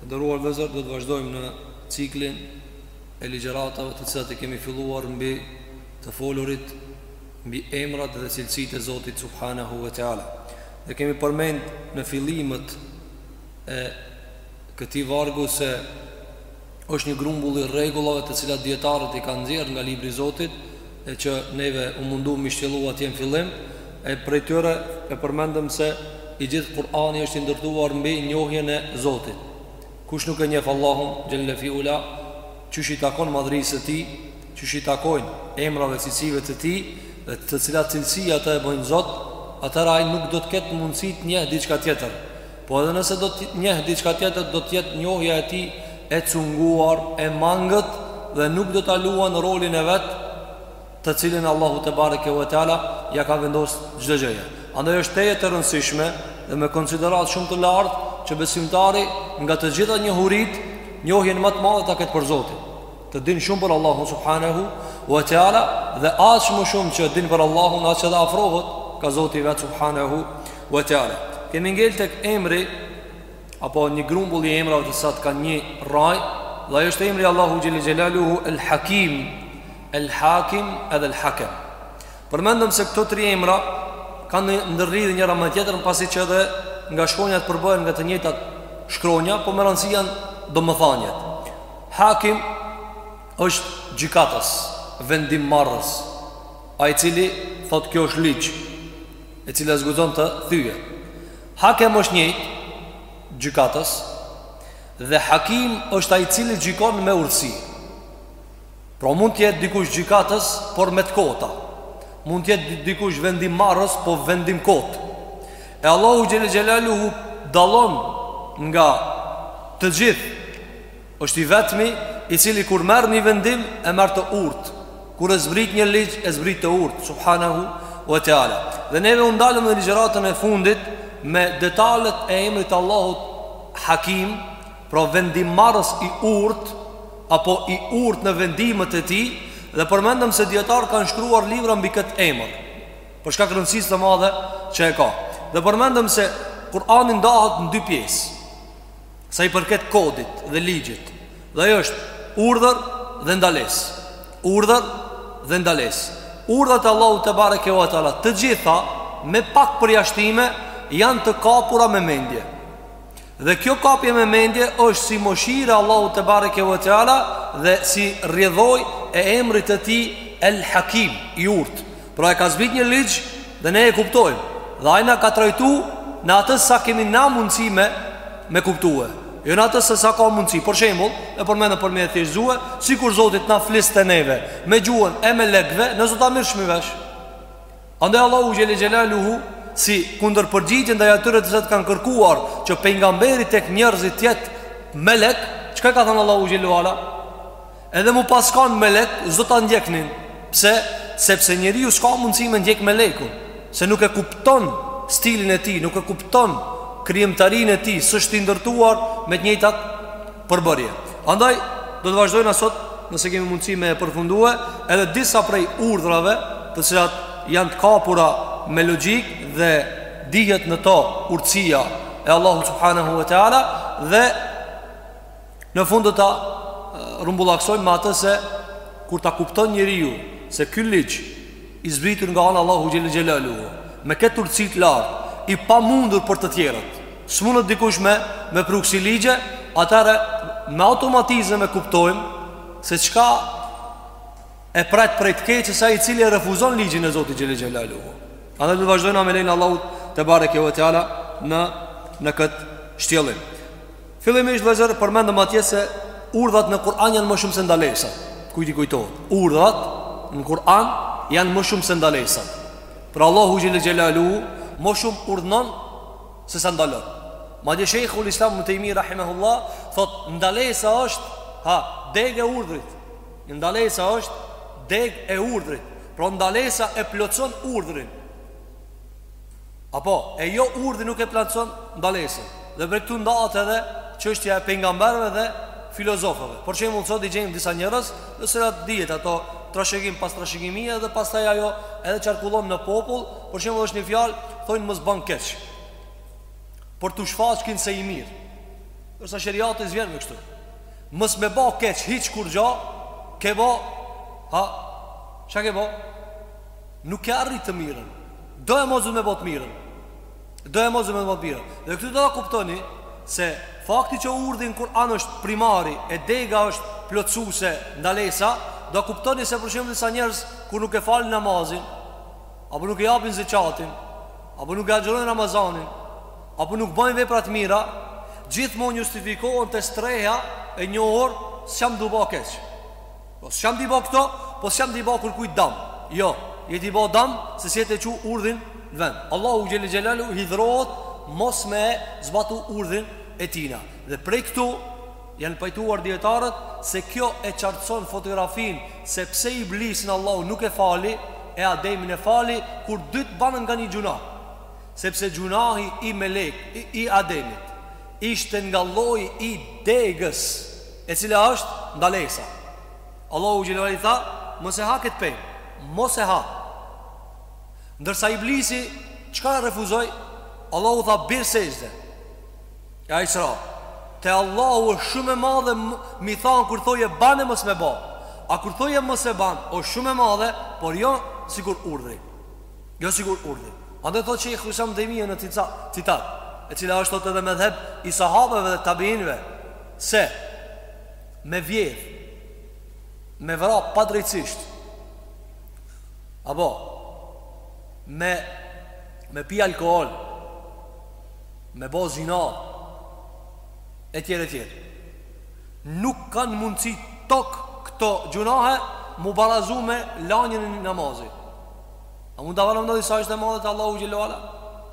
Të nderuar vëllezër, do të vazhdojmë në ciklin e ligjëratave të cilat i kemi filluar mbi të folurit mbi emrat dhe cilësitë e Zotit subhanahu wa taala. Dhe kemi përmend në fillimet e këtij vargu se është një grumbull i rregullave të cilat dietarët i kanë nxjerrë nga libri i Zotit e që neve u mundu me i shtjellu atje në fillim, e prej tyre e përmendëm se i gjithë Kur'ani është i ndërtuar mbi njohjen e Zotit. Kush nuk e njef Allahun, xhel-le fi ula, qysh i takon madhërisë së tij, qysh i takojnë emrave cilësive të tij, e të cilat cilësi atë e bëjnë Zot, atëherë ai nuk do të ketë mundësi të njeh diçka tjetër. Po edhe nëse do të njeh diçka tjetër, do të jetë njohja e tij e cunguar, e mangët dhe nuk do ta luan rolin e vet, të cilin Allahu tebareke ve teala ia ka vendosur çdo gjëje. Andaj është tejet e rëndësishme dhe me konsideratë shumë të lartë që besimtari nga të gjitha njohuritë, njohjen më të madhe ta ketë për Zotin. Të din shumë për Allahun subhanehu wa taala dhe aq më shumë që din për Allahun aq edhe afrohet ka Zoti i vet subhanehu wa taala. Kemi ngel tek emri apo një grumbull i emrave të cilat kanë një rrënjë dhe ajo është emri i Allahut xhel-le xhelaluhu el hakim el hakim edhe el hakem. Përmendëm se këto tri emra kanë ndërlidhje njëra me tjetrën pasi që edhe nga shkronjat përbëhen nga të njëjtat shkronja, po me rëndësi janë domethëniet. Hakim është gjykatës, vendimmarrës, ai i cili thotë kjo është ligj, e cila s'guxon të thyhet. Hakem është njëjtë gjykatës dhe hakim është ai i cili gjykon me urtësi. Pra mund të jetë dikush gjykatës, por me të kota. Mund të jetë dikush vendimmarrës, po vendim kot. E Allahu xhel-le xhelaluhu dallon nga të gjithë Është i vetmi i cili kur merr një vendim e merr të urtë. Kur e zbrit një ligj e zbrit të urtë, subhanahu wa taala. Dhe neve u ndalëm në ligjëratën e fundit me detalet e emrit të Allahut Hakim, pra vendimmarrës i urtë apo i urtë në vendimet e tij dhe përmendëm se dijetarë kanë shkruar libra mbi këtë emër. Për shkak rëndësisë të madhe që e ka. Dhe përmendëm se Kur'ani ndahet në dy pjesë. Sa i përket kodit dhe ligjit Dhe ajo është urdhër dhe ndalesë Urdhër dhe ndalesë Urdhrat e Allahut tebareke ve teala Të gjitha me pak përjashtime Janë të kapura me mendje Dhe kjo kapje me mendje është si mëshirë e Allahut tebareke ve teala Dhe si rrjedhojë e emrit të tij El Hakim i urtë Pra e ka zbrit një ligj dhe ne e kuptojmë Dhe ai na ka trajtu në atë se sa kemi na mundësi me, me kuptue Jo në atë se sa ka mundësi Për shembull, e përmendëm për me e thjeshtëzue Sikur Zoti t'na fliste neve Me gjuhën e melekve ne s'do ta mirrshmi vesh Andaj Allahu xhele xhelaluhu Sikundër përgjigjen ndaj atyre të cilët kanë kërkuar Që pejgamberi tek njerëzit t'jetë melek Çka ka thënë Allahu xhelaluhu Edhe me u pas kan melek, s'do ta ndjeknin Pse, sepse njeriu s'ka mundësi me ndjek melekun Se nuk e kupton stilin e tij, nuk e kupton krijimtarinë e tij S'është i ndërtuar me të njëjtat përbërje Andaj, do të vazhdojna sot nëse kemi mundësi me e përfundue Edhe disa prej urdhrave të cilat janë të kapura me logjikë dhe dihet në to urtësia e Allahut Subhanehu ve teala Dhe Në fund do ta rrumbullaksojmë me atë se kur ta kupton njeriu se ky ligj i zbritur nga ana e Allahut xhele xhelaluhu me këtë urtësi të lartë i pamundur për të tjerët. S'mundet dikush me me pru kësi ligje, atëherë me automatizëm e kuptojmë se çka e pret prej të keqes ai i cili e refuzon ligjin e Zotit xhele xhelaluhu. Edhe do të vazhdojmë me lejen e Allahut tebareke ve teala në në kët shtjellim. Fillimisht vëllezër përmendëm atje se urdhrat në Kur'an janë më shumë se ndalesat. Kujt i kujtohet? Urdhrat në Kur'an janë më shumë se ndalesat. Pra Allahu xhele xhelaluhu më shumë urdhnon se sa ndalon. Madje Sheikhul Islam Ibn Taymi rahimahullah thotë ndalesa është ha degë e urdhrit. Ndalesa është degë e urdhrit. Pra ndalesa e plotëson urdhrin. Apo, e jo urdhri nuk e plotëson ndalesën. Dhe prej këtu ndahet edhe çështja e pejgamberve dhe filozofëve. Për shembull sot i gjen disa njerëz, te disa arrijnë dijet ato trashëgim pas trashëgimi dhe pastaj ajo edhe qarkullon në popull, për shembull asht një fjalë, thojnë mos ban keq. Por të shfaqin se je i mirë. Ndërsa sheriati s'vjen me kështu. Mos me ba keq, hiç kurrgjo s'ke bo, ha, ça ke bo? Nuk e ke arrit të mirën. Do e mos do me bo të mirën. Do e mos do me bo të mirën. Dhe këtu do ta kuptoni se fakti që urdhri n'Kur'an është primari e dega është plotësuse ndalesa, do ta kuptoni se për shembull disa njerëz kur nuk e falin namazin, apo nuk e japin zeqatin, apo nuk e agjërojnë Ramazanin, apo nuk bëjnë vepra të mira, gjithmonë justifikohen te streha e njohur s'jam tu ba keq. Po s'jam t'i ba këto, po s'jam t'i ba kërkujt dam. Jo, je t'i bo dam, se s'je te çu urdhin në vend. Allahu xhel-le xhelaluhu hidhrohet, mos me zbatu urdhin e tina. Dhe prej këtu, janë pajtuar dijetarët, se kjo e qartëson fotografinë, se pse Iblisin Allahu nuk e fali, e Ademin e fali, kur dytë banë nga një gjunah. Sepse gjunahi i melek, i, i Ademit, ishte nga lloj i degës. E cila është ndalesa? Allahu xhel-le ue ala i tha, Mos e ha këtë pemë, mos e ha. Ndërsa Iblisi çka e refuzoi? Allahu tha bjer sexhde. E ai s'ra. Te Allahu është shumë e madhe m'i than kur thojë bane mos me ba. A kur thojë mos e ban, është shumë e madhe, por jo sikur urdhri. Jo sikur urdhri. Andaj thotë Shejhul Islam Tejmije në citat, e cila është thotë edhe medhheb i sahabeve dhe tabiinëve, Se, me vjedh, me vra padrejtësisht, apo, me, me pi alkohol, me bo zina, e tjera e tjera. Nuk kanë mundësi tok këto gjunahe m'u barazu me lanjën e një namazit. A mund ta paramendojsh sa është e madhe te Allahu xhel-le ue ala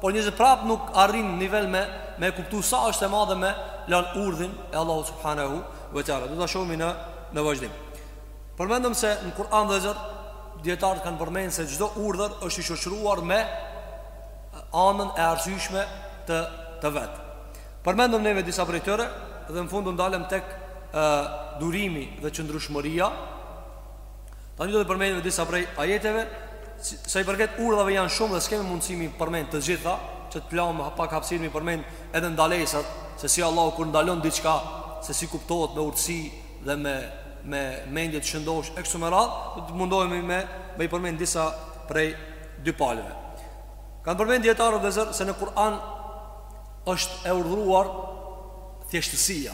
Por njerëzit prapë nuk arrijnë nivel me Me kuptu sa është e madhe me Lan urdhin e Allahu Subhanehu ue teala Do ta shohim në, në vazhdim Përmendëm se në Kur'an azim Dijetarët kanë përmend se çdo urdhër është i shoqëruar me Anën e arsyshme të, të vet Përmendëm neve disa prej tyre Dhe në fund u ndalëm tek uh, Durimi dhe qëndrushmëria Tani do të përmendim disa prej ajeteve, sa i përket urdhave janë shumë dhe s'kemi mundësi m'i përmend të gjitha, që të lamë pak hapësirë m'i përmend edhe ndalesat, se si Allahu kur ndalon diçka, se si kuptohet me urtësi dhe me me mendje të shëndoshë e kështu me radhë, do të mundohemi me me i përmend disa prej dy palëve. Kanë përmend dijetarët vëllezër se në Kur'an është e urdhëruar thjeshtësia.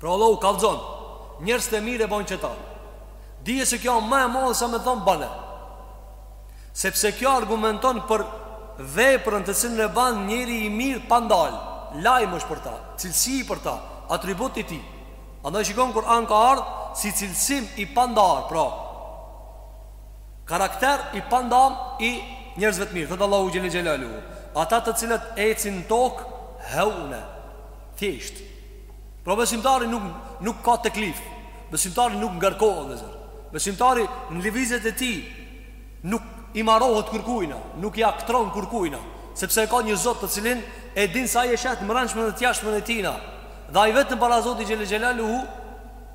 Pra Allahu kallzon Njerëzit të mirë e bajnë qeta Dije se kjo a ma e madhe sa me thanë bane Sepse kjo argumenton për veprën të cilën e ban njeri i mirë pa ndal Lajm është për ta, cilësi për ta, atribut i tij Andaj shikon Kur'an ka ardhë si cilësim i pandarë Pra, karakter i pandam i njerëzve të mirë Thotë Allahu xhel-le xhelaluhu Ata të cilët ecin tokë, heune, thjesht Pra besimtari nuk, nuk ka teklif Besimtari nuk ngarkohet vllezër Besimtari në lëvizjet e tij Nuk i marohet kërkujna Nuk i aktron kërkujna Sepse e ka një zot të cilin E din se ai e sheh t'mrenshmen dhe t'jashtmen e tina Dhe ai vetëm para zotit xhele xhelaluhu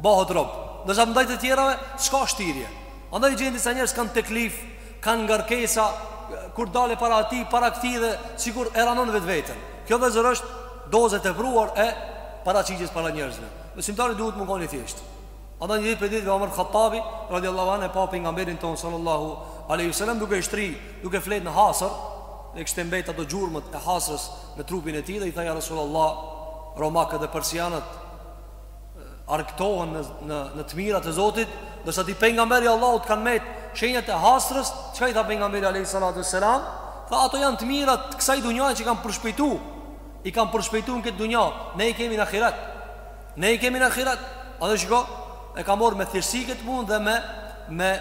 Bahet rob Ndërsa ndaj të tjerëve S'ka shtirje Andaj i gjen disa njerëz kanë teklif Kanë ngarkesa Kur dale para atij Para këtij dhe Sikur e ranon vetveten Kjo vllezër është Dozë e tepruar e paraqitjes para njerëzve. Besimtari duhet me kon i thjeshtë. Ata një ditë prej ditëve Omer Khattabi radiallahu anë e pa pejgamberin tonë sallallahu alaihi wasallam duke u shtri, duke flet në hasër, dhe kishte mbetë ato gjurmët e hasrës në trupin e tij dhe i tha ja Resulallah, romakët dhe persianët, argëtohen në në në të mirat e Zotit, ndërsa ti pejgamber i Allahut t'kanë met shenjat e hasrës, çka i tha pejgamberi alayhi salatu selam, tha ato janë të mirat të kësaj dunjaje që kanë përshpejtu, i kanë përshpejtu në këtë dunja, ne i kemi në ahiret. Ne i kemi në ahiret. A dhe shiko, e ka marrë me thjeshtësi këtë punë dhe me me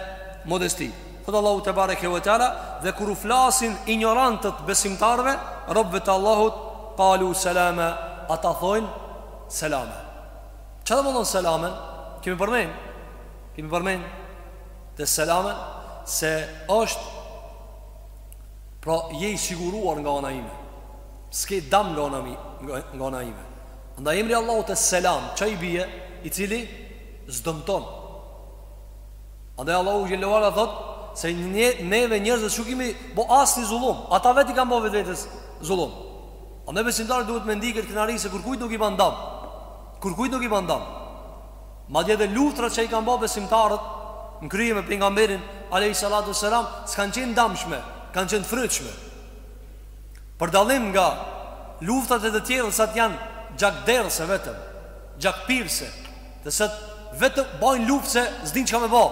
modesti. Thotë Allahu tebareke ve teala dhe kur u flasin injorantët besimtarve, robët e Allahut, qalu salama, ata thonë Selame. Çfarë do të thotë selamen? Kemi përmend. Kemi përmend te selamen se është pra je i siguruar nga ana ime. S'ke dam nga ana ime, nga ana ime. Andaj emri i Allahut es-Selam, çka i bie? I cili s'dëmton. Andaj Allahu xhele ve ala thot se një, neve njerëzve s'u kemi bo asnjë zullum. Ata vetë i kanë bo vetvetes zullum. Edhe ne besimtarët duhet me ndi këtë krenari se kërkujt nuk i ban dam Kërkujt nuk i ban dam Madje edhe luftrat që i kanë ba besimtarët Në krye me pejgamberin alejhi salatu selam S'kanë qenë damshme Kanë qenë frytshme Për dallim nga luftrat e të tjerëve Se ato janë gjakderdhëse vetëm Gjakpirëse Dhe se ata vetëm bajnë luftë se S'dinë çka me ba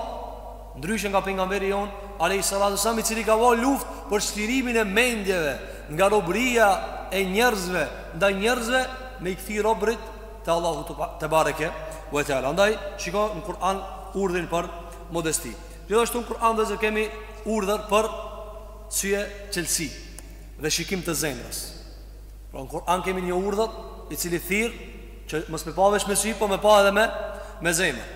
Ndryshe nga Pejgamberi jonë, alejhi salatu ves selam, i cili ka ba luftë për çlirimin e mendjeve nga robëria e njerëzve ndaj njerëzve me i kthy robërit te Allahu tebareke ve teala. Andaj shiko në Kur'an urdhrin për modesti. Gjithashtu në Kur'an vllezër kemi urdhër për syçelësi dhe shikim të zemrës. Pra në Kur'an kemi një urdhër i cili thirr që mos me pa veç me sy, po me pa edhe me me zemër.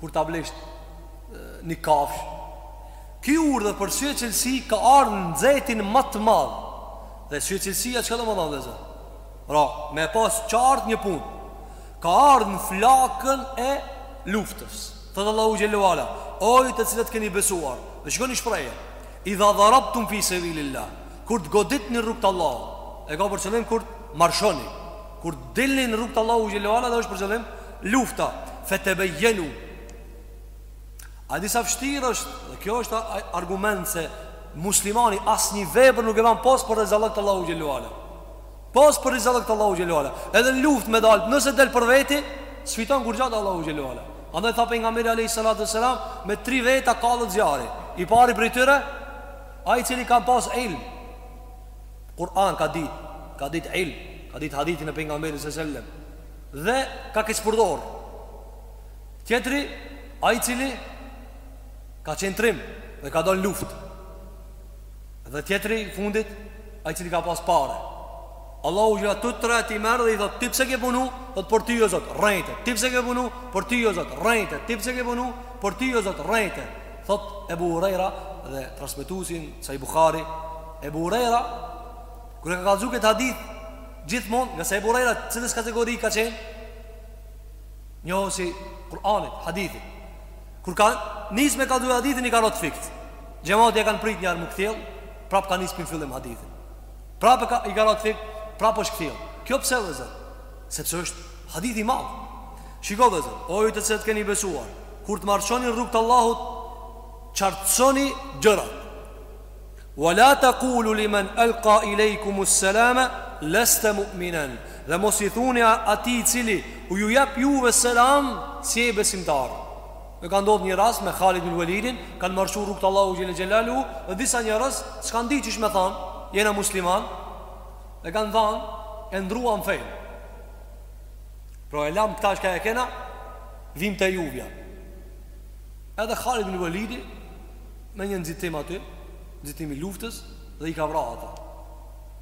Kur ta blesh një kafshë, ky urdhër për syçelësi ka ardhur në nxehtin më të madh. Dhe syçelësia çka do me thonë vëllezër? Pra, me pas qartë një punë. Ka ardhur në flakën e luftës. Thot Allahu xhele ue ala, o ju të cilët keni besuar, dhe shikoni shprehje. Idha darabtum fi sabilillah. Kur të goditni në rrugë të Allahut, e ka për qëllim kur marshoni, kur dilni në rrugë të Allahu xhele ue ala, dhe është për qëllim Lufta, fetebejenu A e di sa vështirë është Dhe kjo është argument se Muslimani asnjë vepër nuk e ban Pos për rezallëk të Allahu xhele ue ala Pos për rezallëk të Allahu xhele ue ala Edhe në luft me dalë Nëse del për veti S'fiton kurgja te Allahu xhele ue ala Andaj tha pejgamberi Alejhi Salatu ue Selam Me tri veta kallet zjarri I pari prej tyre Ai i cili ka pas ilm Kur'an ka dit Ka dit ilm Ka dit hadithin e pejgamberit s.a.s. Dhe ka keqpërdorë Tjetri Ai cili Ka qenë trim Dhe ka dalë n'luft Dhe tjetri i fundit Ai cili ka pas pare Allahu që të tretë i merr dhe i thot Ti pse ke punu Thot për ty o zot Rrejte Ti pse ke punu Për ty o zot Rrejte Ti pse ke punu Për ty o zot Rrejte Thot Ebu Hurejra Dhe transmetusi n'Sahih Bukhari Ebu Hurejra Kur e ka kallzu këtë hadith Gjithmonë ngase Ebu Hurejra cilës kategori ka qenë? Njohës i Kur'anit, hadithit. Kur ka nisë me kallzu hadithin i ka ra t'fikt. Xhemati e kanë prit njer me kthjell, prapë ka nisë prej n'fillim hadithin. Prapë ka, i ka ra t'fikt, prapë është kthjell. Kjo pse vëllezër? Sepse është hadith i madh. Shiko vëllezër, o ju të cilët keni besuar, kur të marshoni n'rrugë të Allahut, qartësoni gjërat. Wa la taqulu liman alqa ilejkum as-salama lasta mu'minan. Dhe mos i thuni atij i cili u ju jep juve selam s'je besimtar. Dhe ka ndodhur një rast me Khalid ibn Walidin, kanë marshuar n'rrugë t'Allahu xhele xhelaluhu dhe disa njerëz s'kan di qysh me thon, jena musliman. Dhe kanë thon e ndrruam fenë. Pra e lam këta që e kena, vim te juve. Edhe Khalid ibn Walidi me një nxitim aty, nxitim i luftës dhe i ka vrarë ata.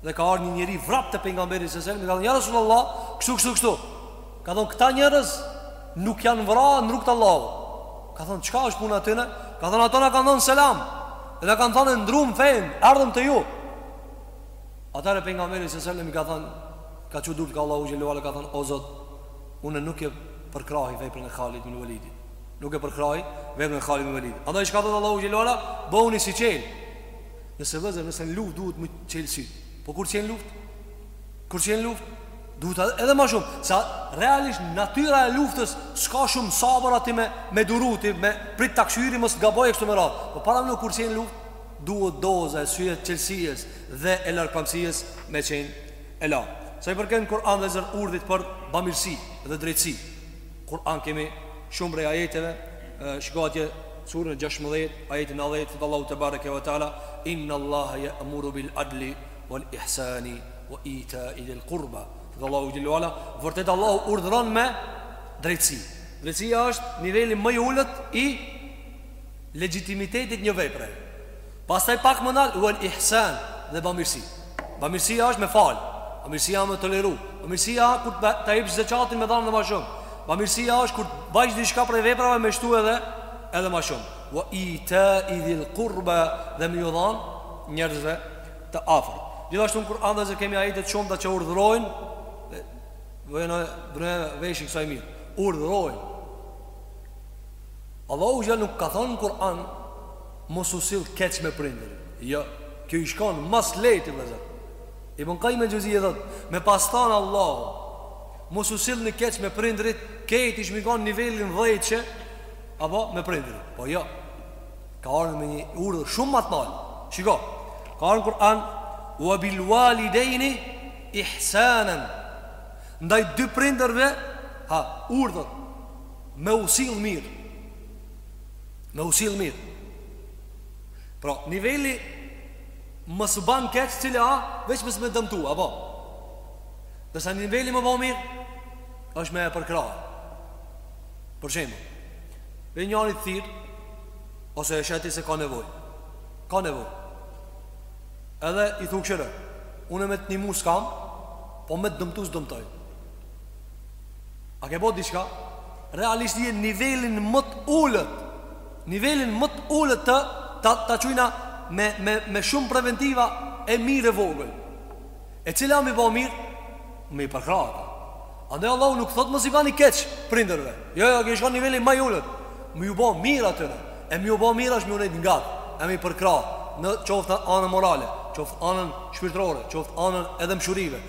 Dhe ka ardhur një njeri vrap te pejgamberi s.a.s. dhe ka thënë ja Resulullah, kështu kështu kështu. Ka thënë këta njerëz nuk janë vrarë në rrugë të Allahut. Ka thënë çka është puna e tyne? Ka thënë ata na kanë dhënë selam. Dhe na kanë thënë ndrrum fenë, ardhëm te ju. Atëherë pejgamberi s.a.s. i ka thënë ka çu durt ka Allahu xhele ue ala ka thënë o Zot, unë nuk e përkrahi veprën e Khalid ibn Walidit. Nuk e përkrahë veprën e Khalid ibn Walid. Andaj çka thotë Allahu xhel-le ve ala, bëhuni syçelë. Nëse vëllezër, nëse në luftë duhet me çel sy. Po kur s'je n'luftë? Kur s'je n'luftë? Duhet edhe ma shumë, se realisht natyra e luftës s'ka shumë sabër aty me me duru ti, me prit ta kqyri mos t'gaboj e kështu me radhë. Po paramendo kur s'je n'luftë, duhet doza e syçelësisë dhe e largpamësisë me qenë e lartë. Sa i përket n'Kur'an vëllezër urdhrit për bamirësi dhe drejtësi. Kur'an kemi shumë prej ajeteve, shiko atje surën 16, ajetin 90, thotë Allahu tebareke ve teala, inna Allaha ya'muru bil adli wal ihsani wa ita'i dhil qurba. Thotë Allahu xhel-le ve ala, vërtet Allahu urdhëron me drejtësi. Drejtësia është niveli ma i ulët i legjitimitetit një vepre. Pastaj pak ma nalt wal ihsan dhe bamirësi. Bamirësia është me fal. Bamirësia me toleru. Bamirësia kur ta jepsh zeqatin me dhanë edhe ma shumë. Bamirësia është kur bajsh diçka prej veprave me shtu edhe edhe ma shumë. Wa ita idhil qurba dhe me ju dhanë njerëzve të afërt. Gjithashtu në Kur'an vëllezër kemi ajete të shumta që urdhërojnë vënja vënja veshin kësaj mirë. Urdhërojnë. Allahu xhel-le nuk ka thonë në Kur'an Mos u sill keq me prindërit. Jo, kjo ish kon ma s'lehti vëllezër. Ibn Qayyim el-Jawziyye thot, me pas than Allahu, mos u sillni keq me prindërit, krejt ishim kon n'nivelin dhejqe, apo me prindërit. Po jo. Ka ardh me një urdhër shumë ma të nalt. Shiko. Ka ardh n'Kur'an wa bil walidaini ihsanan. Ndaj dy prindërve, ha, urdhër me u sill mirë. Me u sill mirë Pra, niveli mos me ba keq cili a? Veç mos me dëmtu, apo? Ndërsa niveli me bo mirë është me e përkrah Për shembull vjen njani t'thirr Ose e sheh ti se ka nevoj Ka nevoj Edhe i thu kqyre Unë me të nimu s'kam Po me të dëmtu s'dëmtoj A ke bo diçka? Realisht je n'nivelin më të ulët. Nivelin më të ulët të ta ta qujna me me me shumë preventiva e mirë e vogël. E cila me i bo mirë? Me i përkrah. Andaj Allahu nuk thot mos i bani keq prindërve. Jo, jo, kjo ish kon niveli ma i ulët. Me ju bo mirë atyre. E me ju bo mirë është me ju nejt ngat. E me i përkrah në qoftë anën morale, qoftë anën shpirtërore, qoftë anën edhe mshurive.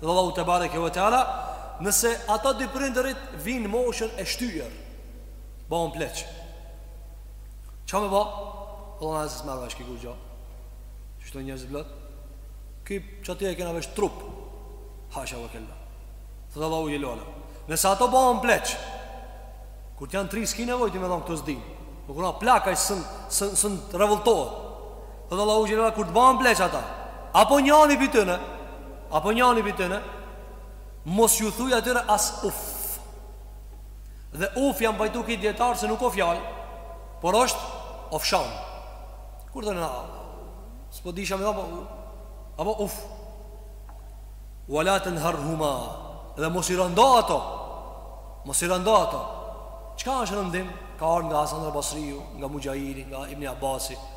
Dhe Allahu te bareke ve teala, nëse ata dy prindërit vinë moshën e shtyrë, bëhen pleq. Çka me ba? Allahu na zgjidh marrë shkiku gjë. Çdo njerëz blot. Ky çati e kena veç trup. Hasha wa kella. Thot Allahu xhele ve ala. Nëse ato bëhen pleq, kur t'janë t'ri s'ki nevojë ti me dhon këto, s'di. Kur a plak aj sen sen sen revoltohet. Thotë Allahu xhele ve ala kur të bahen pleq ata, apo njani prej tyne, apo njani prej tyne, mos ju thuj atyre as uf. Dhe uf janë pajtu krejt dijetarët se nuk o fjalë, por është ofshamë. Kur do nana, s'po di çka me apo, apo uf. Wa la tenharhuma, dhe mos i rëndo ato, mos i rëndo ato. Çka është rëndim? Ka ardh nga Hasan al-Basriju, nga Muxhahidi, nga Ibni Abasi,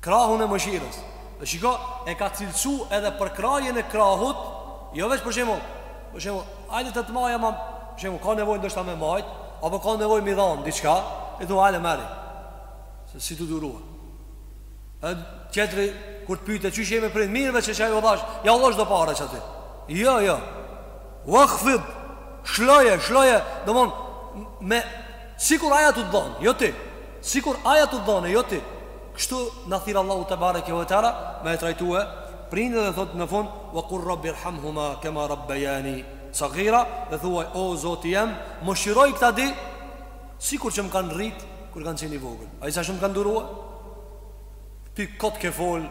krahun e mëshirës. Dhe shiko, e ka cilësu edhe për krahjen e krahut, jo veç për shembull, për shembull, hajde të të maja më, për shembull, ka nevojë ndoshta me e majt, apo ka nevojë me i dhan diçka, e thua ale merri. Se si të duruan. E tjetri kur të pyet qysh je me prind, mirë veç qe jau dhash, jau dhash do pare çaty. Jo, jo. Wakhfid. Shloje, shloje, domon me sikur aj a tu t'dhon, jo ti. Sikur aj a tu t'dhon e jo ti. Kështu na thirr Allahu te bareke ve teala me e trajtue prindërit dhe thotë në fund wa qul rabbi irhamhuma kema rabbayani saghira dhe thuaj o Zoti jem mëshiroj këta dy sikur që më kanë rrit kur kam qenë i vogël. A i sa shumë kanë durue? Ti kot ke fol,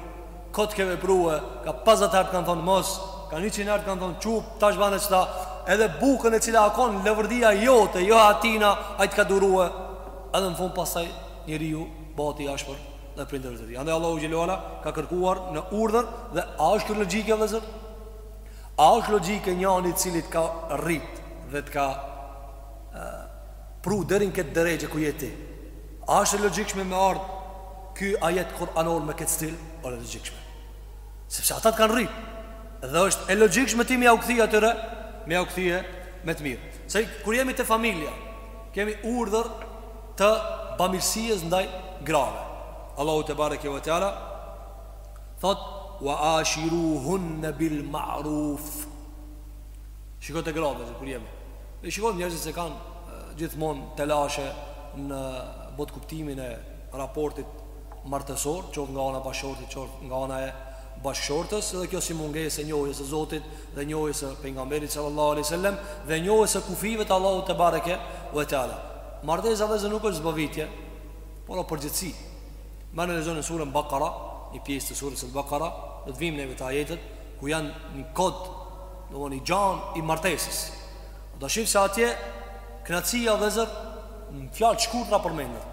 kot ke veprue, ka pesëdhjetë herë të kanë thonë mos, ka njëqind herë të kanë thonë çup, tash bane qeta, edhe bukën e cila akon lëvërdhia jote, jo e atina, ai të ka durue, edhe në fund pastaj njeriu bahet i ashpër ndaj prindërve të tij. Andaj Allahu xhele ve ala ka kërkuar në urdhër dhe a është kjo logjike vëllezër? A është logjike njani i cili të ka rrit dhe të ka pru deri në këtë derexhe ku je ti? A është e logjikshme me ardh ky ajet Kur'anor me këtë stil? Është e logjikshme. Sepse ata të kanë rrit. Dhe është e logjikshme ti me ja u kthie atyre, me ja u kthie me të mirë. Se kur jemi te familja, kemi urdhër të bamirësisë ndaj grave. Allahu te bareke ve teala thot wa ashiruhun bil ma'ruf. Shiko te gratë kur jemi. Ne shikojmë njerëzit se kanë gjithmonë telashe në botëkuptimin e raportit martesor qoftë nga ana e bashkëshortit, qoftë nga ana e bashkëshortes dhe kjo si mungesë e njohjes së Zotit dhe njohjes së pejgamberit sallallahu alaihi wasallam dhe njohjes së kufijve të Allahut te bareke ve teala. Martesa vëllezër nuk është zbavitje, por o përgjegjësi. Merrni e lexoni suren Bakara, një pjesë të sures Al-Bakara, do të vimë neve te ajetet ku janë një kod Do vë një gjan i martesës Do shifsh se atje knaqsia vllezër Në fjalë të shkurtra për mender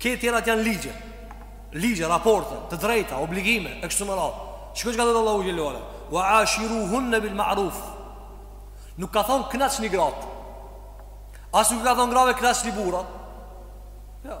Këto tjerat janë ligje Ligje, raporte, të drejta, obligime E kështu me radhë Shiko çka thot Allahu xhelalu ala Wa ashiruhunne bil ma'ruf Nuk ka thonë knaqni gratë As nuk ka thonë grave knaqni burrat Ja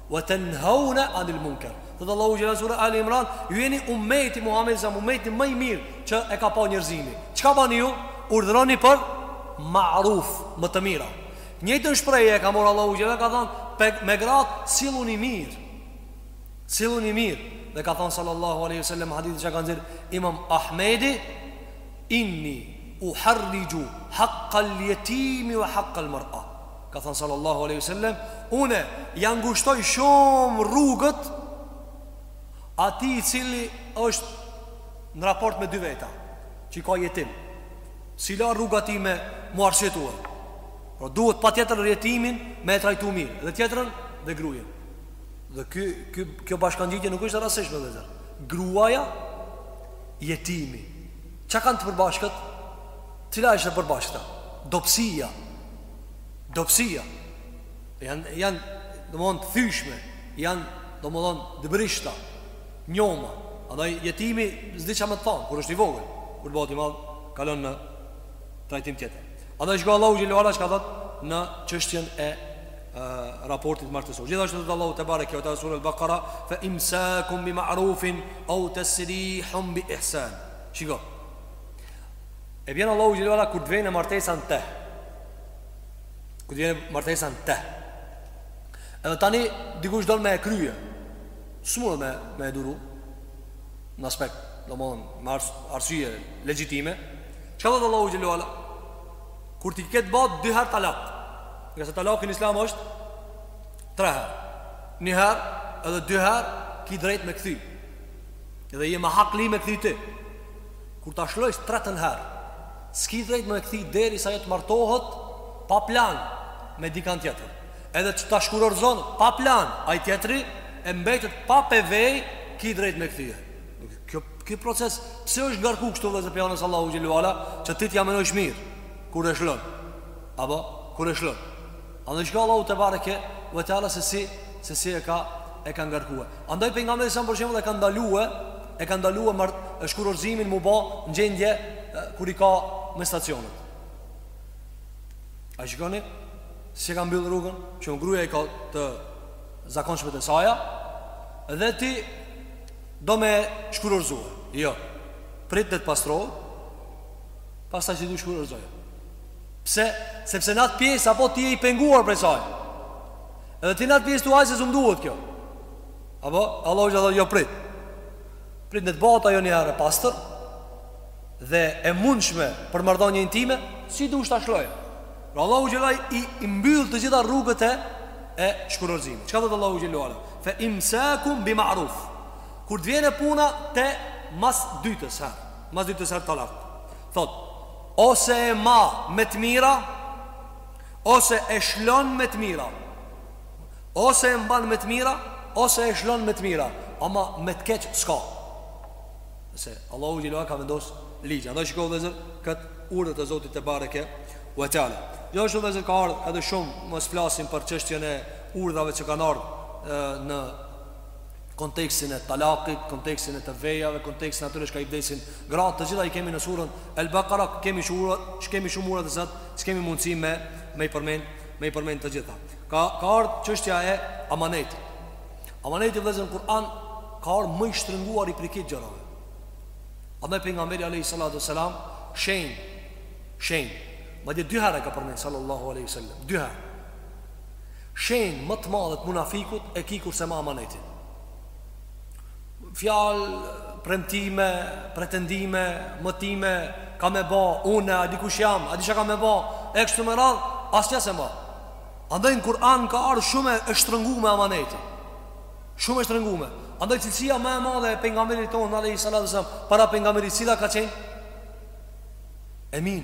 Wa tanhauna 'anil munkar. Thot Allahu xhela sura Ali Imran, ju jeni ummeti Muhamedi sa ummeti më i mirë që e ka pa njerëzimi. Çka bani ju? Urdhëroni për ma'ruf, me të mira. Njëjtën shprehje e ka marrë Allahu xhela ka thon, me grat silluni mirë. Silluni mirë. Dhe ka thon sallallahu alaihi wasallam hadith që e ka nxjerr Imam Ahmedi inni uharriju haqqal yatimi wa haqqal mar'a. Ka thënë sallallahu alaihi wasallam, unë ja ngushtoj shumë rrugët atij i cili është në raport me dy veta, që i ka jetim. S'i la rrugë ti me m'u arsyetu. Pra duhet patjetër jetimin me e trajtu mirë, dhe tjetrën dhe grujen. Dhe ky ky kjo bashkangjitje nuk është e rastësishme vllezër. Gruaja jetimi. Çka kanë të përbashkët? Cila është e përbashkëta? Dobësia, Dobësia Janë, janë, domethonë, t'thyshme Janë, domethonë, t'brishta t'njoma Andaj, jetimi, s'di çka me të thonë Kur është i vogël Kur bëhet i madh, kalon në trajtim tjetër Andaj, shiko Allahu xhelalu ala çka thot Në çështjen e e, raportit martesor Gjithashtu thot Allahu tebareke ue teala sure Bekara Fe imsakun bi ma'rufin Au tesrihun bi ihsan Shiko E vjen Allahu xhelalu ala kur të vjen martesa në teh. Kur të vjen martesa në teh. Edhe tani dikush don me e krye. S'mun më me e duru. Në aspekt, domthon, me ars, arsye legjitime. Çka thot Allahu xhelalu ala? Kur t'i ket bë dy herë talak. Ngase talaki në Islam është tre herë. Një herë edhe dy herë ki drejt me kthy. Dhe je me hakli me kthy ti. Kur ta shlojsh të tretën herë, s'ki drejt me e kthy derisa ajo të martohet pa plan me dikan tjetër. Edhe që e shkurorëzon pa plan ai tjetri e mbetet prapë e vejë, ki drejt me e kthy. Kjo ky proces pse është ngarku kështu vëllezër prej anës Allahu xhelalu ala, që ti t'ja mënojsh mirë kur e shlon. Apo kur e shlon. Andaj shiko Allahu tebareke ve teala se si, se si e ka, e ka ngarkue. Andaj për nga me disa, për shembull e ka ndalue, e ka ndalue, e shkurorzimin mu ba në gjendje kur i ka menstruacionet. A e shikoni se si e ka mbyllë rrugën, që nëse gruja i ka të zakonshmet e saja, dhe ti do me shkurorzue. Jo, prit le të pastrohet, pastaj nëse do shkurorzoje. Pse? Sepse në atë pjesë apo ti je i penguar prej saj. Edhe ti në atë pjesë thua se s'um duhet kjo. Apo Allahu i thotë jo prit. Prit le të bëhet ajo një herë pastër dhe e mundshme për marrëdhënie intime, se dush ta shloje. Pra Allahu xhele i, i mbyll të gjitha rrugët e e shkurorzimit. Çka thotë Allahu xhele? Fa imsakum bi ma'ruf. Kur të vjen e puna te mas dytës her. Mas dytës her talak. Thotë Ose e ma me të mira, ose e shlon me të mira. Ose e mban me të mira, ose e shlon me të mira. Ama me të keq s'ka. Se Allahu xhele ka vendos ligja. Ndaj shiko vëllezër këtë urdhër e Zotit tebareke ve teala. Jo është vëllezër ka ardhë edhe shumë mos flasim për çështjen e urdhrave që kanë ardhë në kontekstin e talakit, kontekstin e të vejave, kontekstin atyre që i vdesin gratë, të gjitha i kemi në surën El Bakara, kemi shumë kemi shumë urdhra të Zotit, s'kemi mundësi me me i përmend, me i përmend të gjitha. Ka ka ardh çështja e amanetit. Amaneti vëllezër në Kur'an ka ardh ma i shtrënguar prej krejt gjërave. Andaj pejgamberi alayhi salatu sallam shenjë shenjë, madje dy herë e ka përmend sallallahu alaihi wasallam, dy herë. Shenjë ma të madhe të munafikut e ki kur s'e ma amanetin. Fjalë, premtime, pretendime, mëtime, ka me ba, une, a di kush jam, a di që ka me ba, e kështu me radh, asnjë s'e mba. Andaj në Kur'an ka ardh shumë e shtrëngume amaneti. Shumë e shtrëngume Andaj cilësia ma e madhe e pejgamberit tonë alejhi salatu ve selam Para pejgamberit cila ka qenë Emin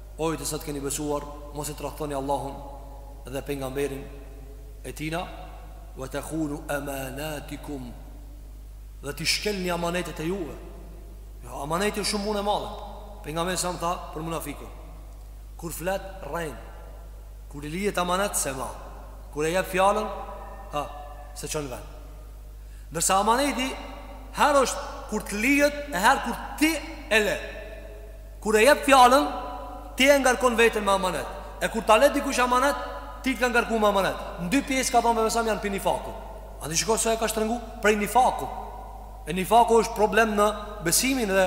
O ju të cilët keni besuar, mos e tradhtoni Allahun dhe pejgamberin e Tij, wa takhunu amanatikum. Dhe t'i shkelni amanetet e juve. Jo, amaneti është shumë punë e madhe. Pejgamberi salam tha për munafikun. Kur flet rren, kur i lihet amanet s'e ma, kur e jep fjalën, ha, s'e çon n'vend. Ndërsa amaneti herë është kur të lihet e herë kur ti e le. Kur e jep fjalën, ti e ngarkon veten me amanet. E kur ta le dikush amanet, t'ka ngarku me amanet. Në dy pjesë ka thon Pejgamberi se janë prej nifakut. A di shiko sa e ka shtrëngu prej nifakut. E nifaku është problem në besimin dhe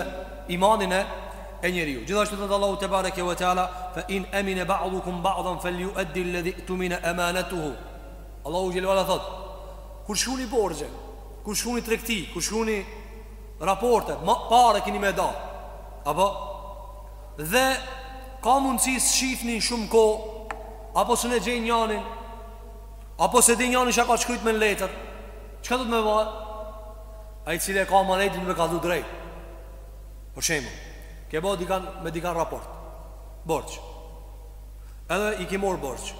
imanin e njeriut. Gjithashtu thot Allahu te bareke ve teala, "Fa in amina ba'dukum ba'dan falyu'addi alladhi tumina amanatuhu." Allahu xhele ve ala thot, "Kur shkoni borxhe, kur shkoni tregti, kur shkoni raporte, ma, pare keni me dhan Apo Dhe ka mundësi s'shifni shumë kohë Apo s'e gjen njanin Apo s'e di njanin çka ka shkru me në letër Çka duhet me ba? Ai i cili e ka amanetin me kallzu drejt Për shembull Ke bo dikan, me dikan raport Borxh Edhe i ki marrë borxh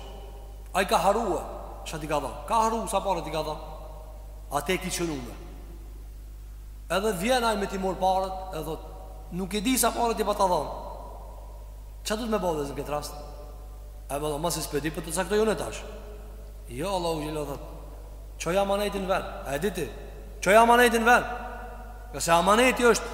Ai ka harru çka t'i ka dhan Ka harru sa pare t'i ka dhan A ti i ki shënume Edhe vjen ai me t'i marr paret edhe thot nuk e di sa pare t'i pata dhon ça duhet me bo vëllezër në këtë rast a me thon masi s'pe di po të caktoj une tash jo Allahu xhelalu thot çoje amanetin ven a e di ti çoje amanetin ven ngase amaneti është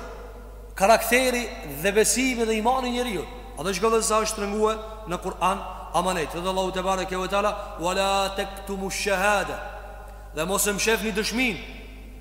karakteri dhe besimi dhe imani i njeriut andaj shiko vëllezër sa është shtrëngue në Kur'an amaneti thot Allahu te bareke ve teala wala tektumu shahada dhe mos e mshefni dëshmin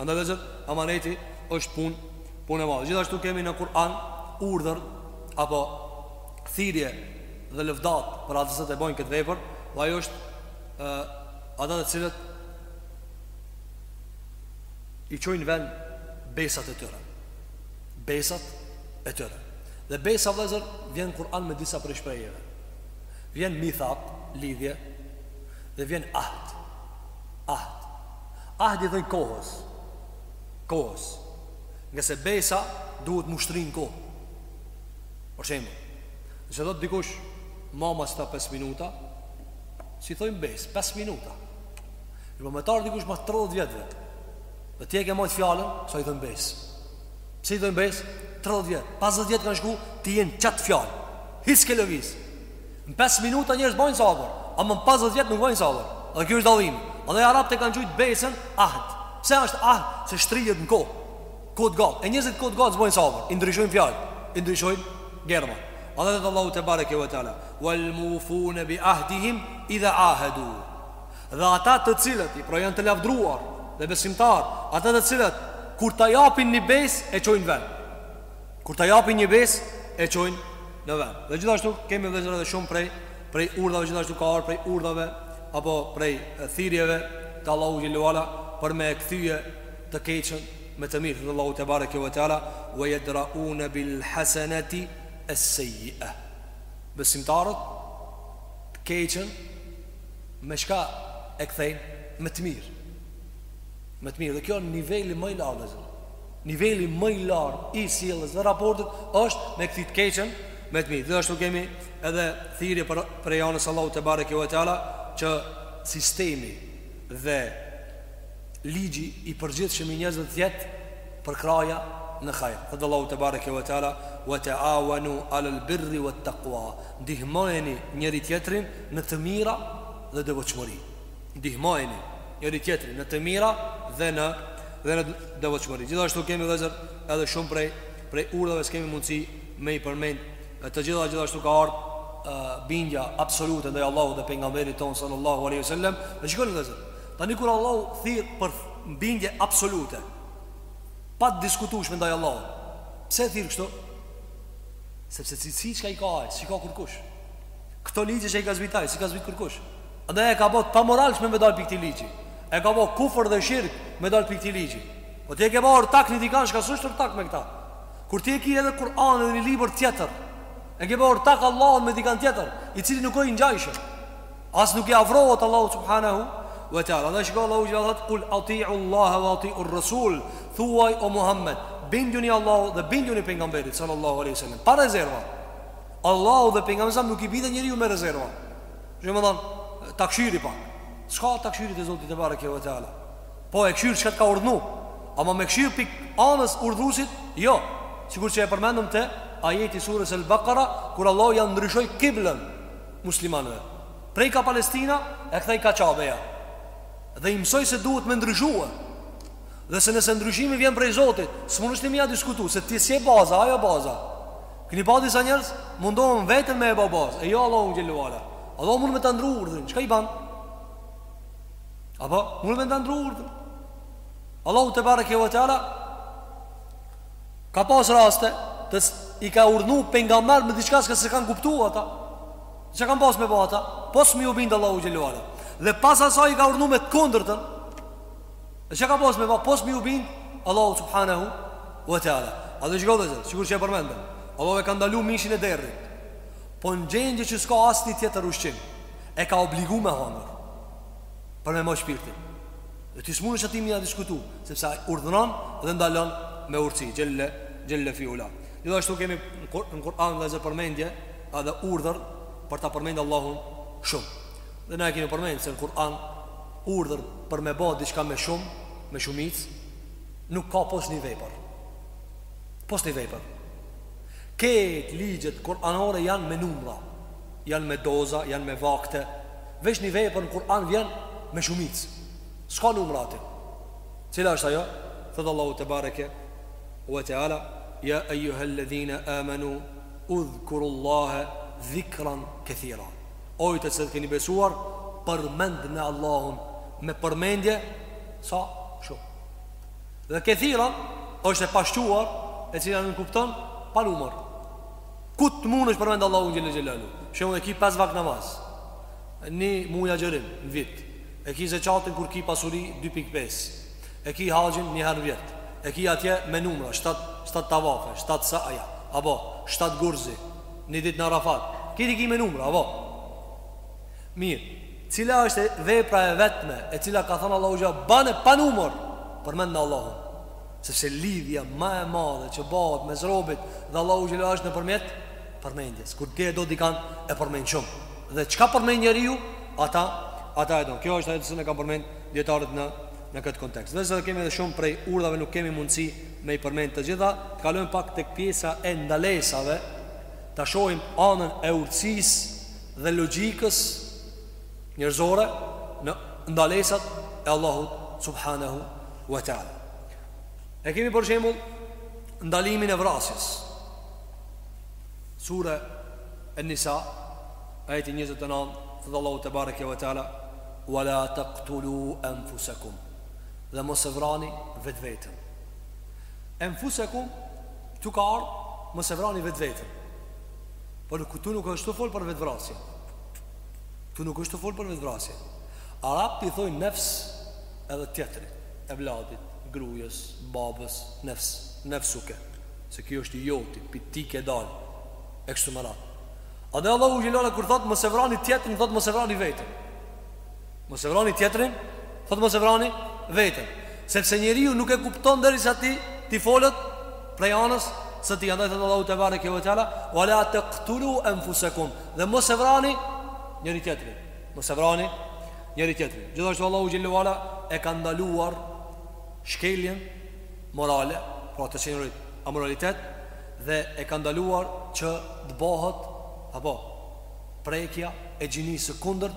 Andaj vllezër, amaneti është pun, pun e madhe Gjithashtu kemi në Kur'an urdhër Apo thirje dhe lëvdat për ata të cilët e bojnë këtë vepër Dhe ajo është, ata të cilët i çojnë ven besat e tyre Besat e tyre Dhe besa vllezër vjen Kur'an me disa prej shprehjeve Vjen mithak, lidhje Dhe vjen ahd Ahd. Ahd i thojnë kohës. Kohës. Ngase besa duhet mu shtri në kohë. Për shembull, nëse thot dikush mama si ta 5 minuta, s'i thojnë besë, 5 minuta. Po me t'ardh dikush mas 30 vjetëve, dhe ti e ke majt fjalën, asaj i thojnë besë. Pse i thojnë besë, 30 vjet, 50 vjet kanë shku, ti je n'qat fjalë, hiç s'ke lëviz. Në pesë minuta njerëz bojnë sabër, ama në pesëdhjetë vjet nuk bojnë sabër. Dhe kjo është dallim. Andaj arabët e kanë qujt besën ahd. Pse është ahd? Se shtrihet në kohë. Kohë t'gatë. E njerëzit kohë t'gatë s'bojnë sabër, i ndryshojnë fjalë, i ndryshojnë germa. Andaj thot Allahu te bareke ve teala, wal mufun bi ahdihim idha ahadu. Dhe ata të cilët pra janë të lavdruar dhe besimtar, ata të cilët kur ta japin një besë e çojnë ven. Kur ta japin një besë e çojnë në vend. Dhe gjithashtu kemi vëllezër edhe shumë prej prej urdhave gjithashtu ka ardh prej urdhave apo prej thirrjeve të Allahu xhele ue ala për me e kthy të keqën me të mirë. Thotë Allahu te bareke ve teala ve yadraun bil hasanati as-sayyi'a. Besimtarët të keqën me çka e kthejnë me të mirë. Me të mirë, edhe kjo o niveli ma i lartë. Niveli më i lartë i sjelljes dhe raportit është me kthy të keqen me të mirë. Gjithashtu kemi edhe thirrje për prej anës së Allahut te bareke ve teala që sistemi dhe ligji i përgjithshëm i njerëzve të jetë përkrahja në hajr. Thotë Allahu te bareke ve teala wa ta'awanu 'alal birri wat taqwa. Ndihmoheni njëri tjetrin në të mira dhe devotshmëri. ndihmojeni njëri tjetrin në të mira dhe në dhe në devotshmëri. Gjithashtu kemi vëllezër edhe shumë prej prej urdhave s'kemi mundësi me i përmend të gjitha. Gjithashtu ka ardh bindja absolute ndaj Allahut dhe pejgamberit tonë sallallahu alaihi wasallam. E shikoni vëllezër. Tani kur Allahu thirr për bindje absolute të padiskutueshme ndaj Allahut. Pse thirr kështu? Sepse cilësi çka i ka ai, s'i ka kurkush. Këto ligje çka i ka zbrit ai, s'i ka zbrit kurkush. Andaj e ka bo t'pamoralshme me dal pi këtij ligji. E ka bo kufër dhe shirk me dal pi këtij ligji. Po ti e ke bo ortak një dikanë çka s'është ortak me këta. Kur ti e ki edhe Kur'anin dhe një libër tjetër, e ke bo ortak Allahun me dikanë tjetër, i cili nuk o i ngjajshëm. As nuk i afrohet Allahu subhanahu wa taala. Andaj shiko Allahu çka thotë kul ati'u Allaha wa ati'u ar-rasul. Thuaj o Muhammed, binduni Allahut dhe binduni pejgamberit sallallahu alaihi wasallam. Pa rezerva. Allahut dhe pejgamberit nuk i bindet njeriu me rezerva. Domethanë, ta kshyri pa s'ka ta kshyrit e Zotit tebareke ve teala Po e kshyr çka të ka urdhnu Ama me kshyr pi anës urdhnusit Jo, sikur që e përmendëm te ajeti i sures el Bekara Kur Allahu jau ndryshoi kiblën Muslimanve Prej ka Palestina e ktheu ka Qabeja Dhe i mësoi se duhet me ndryshue Dhe se nëse ndryshimi vjen prej Zotit S'mundesh ti me ia diskutu Se ti s'je baza, ai o baza Keni pa disa njerëz? Mundohen veten me e ba bazë, e jo Allahun xhele ue ala. Allahu mund me ta ndrru urdhrin, çka i ban? Apo, mund me ta ndrru urdhrin. Allahu te bareke ve teala ka pas raste që i ka urdhnu pejgamberët me diçka çka s'e kanë kuptu ata. Çka kanë pas me ba ata? Pos me iu bind Allahut xhele ue ala. Dhe pas asaj i ka urdhnu me të kundërtën. Dhe që ka pas me ba, pos me ju bind, Allahu subhanahu wa ta'ala. Edhe shiko dhe vërej, sikur që e përmendëm, Allahu e ka ndalu mishin e derrit, po në gjendje që s'ka asnji tjetër ushqim, e ka obligu me hangër, për me majt shpirtin. Dhe ti s'munesh atij me ia diskutu, sepse ai urdhëron dhe ndalon me urtsi, xhelle, xhelle fi ula. Gjithashtu kemi në Kur'an dhe për përmendje, edhe urdhër për ta përmendë Allahun shumë. Dhe na e kemi përmendë se në Kur'an urdhër për me ba diçka me shumë, me shumicë, nuk ka pos një vepër. Pos një vepër. Krejt ligjet kuranore janë me numra, janë me doza, janë me vakte. Veç një vepër në kuran vjen me shumicë. S'ka numra aty. Cila është ajo? Thotë Allahu tebareke ue teala, ja ejjuhelledhine amenu, udhkurullahe dhikran kethira. O ju të cilët keni besuar, përmendne Allahun me përmendje sa shumë. Dhe kethira është e pashquar, e cila nënkupton pa numër. Ku të mundesh përmend Allahun xhelle xhelaluhu? Për shembull, e ki pesë vakt namaz. Ni muaj agjërim, në vit. E ki zekatin kur ki pasuri 2.5. E ki haxhin një herë në vit. E ki atje me numra, 7 7 tavafe, 7 sa'ja, apo 7 gurëzit, Një ditë në Arafat. Krejt i ki me numra, apo? Mirë. Cila është vepra e vetme, e cila ka thënë Allahu xhelle bane pa numër, përmendne Allahun. Sepse lidhja ma e madhe që bëhet mes robit dhe Allahut xhelle është nëpërmjet përmendjes. Kur ti e do dikan e përmend shumë. Dhe çka përmend njeriu, ata ata e do. Kjo është ajo që e kanë përmend dietarët në në këtë kontekst. Vetëm se kemi edhe shumë prej urdhrave nuk kemi mundësi me i përmend të gjitha, të kalojmë pak tek pjesa e ndalesave, ta shohim anën e urtësisë dhe logjikës njerëzore në ndalesat e Allahut subhanahu wa taala. E kemi për shembull ndalimin e vrasjes. Sura An-Nisa, ajeti 29, thotë Allahu tebareke ve teala, "Wa la taqtulu anfusakum." Dhe mos e vrani vetvetën. Enfusekum këtu ka ardh mos e vrani vetvetën. Por këtu nuk është tu fol për vetvrasje. Këtu nuk është tu fol për vetvrasje. Arabët i thonë nefs edhe tjetrit, evladit, grujës, babës, nefs, nefsuke. Se kjo është i joti, pi ti ka dal. E kështu me radhë. Edhe Allahu xhelle ala kur thot mos e vrani tjetrin, thot mos e vrani veten. Mos e vrani tjetrin, thotë mos e vrani veten, sepse njeriu nuk e kupton derisa ti t'i folet prej anës së tij. Andaj thotë Allahu tebareke ve teala, "Wa la taqtulu anfusakum." Dhe mos e vrani njëri tjetrin. Mos e vrani njëri tjetrin. Gjithashtu Allahu xhel-le ve ala e ka ndaluar shkeljen morale, pra të bërit amoralitet dhe e ka ndaluar që të bëhet apo prekja e gjinisë së kundërt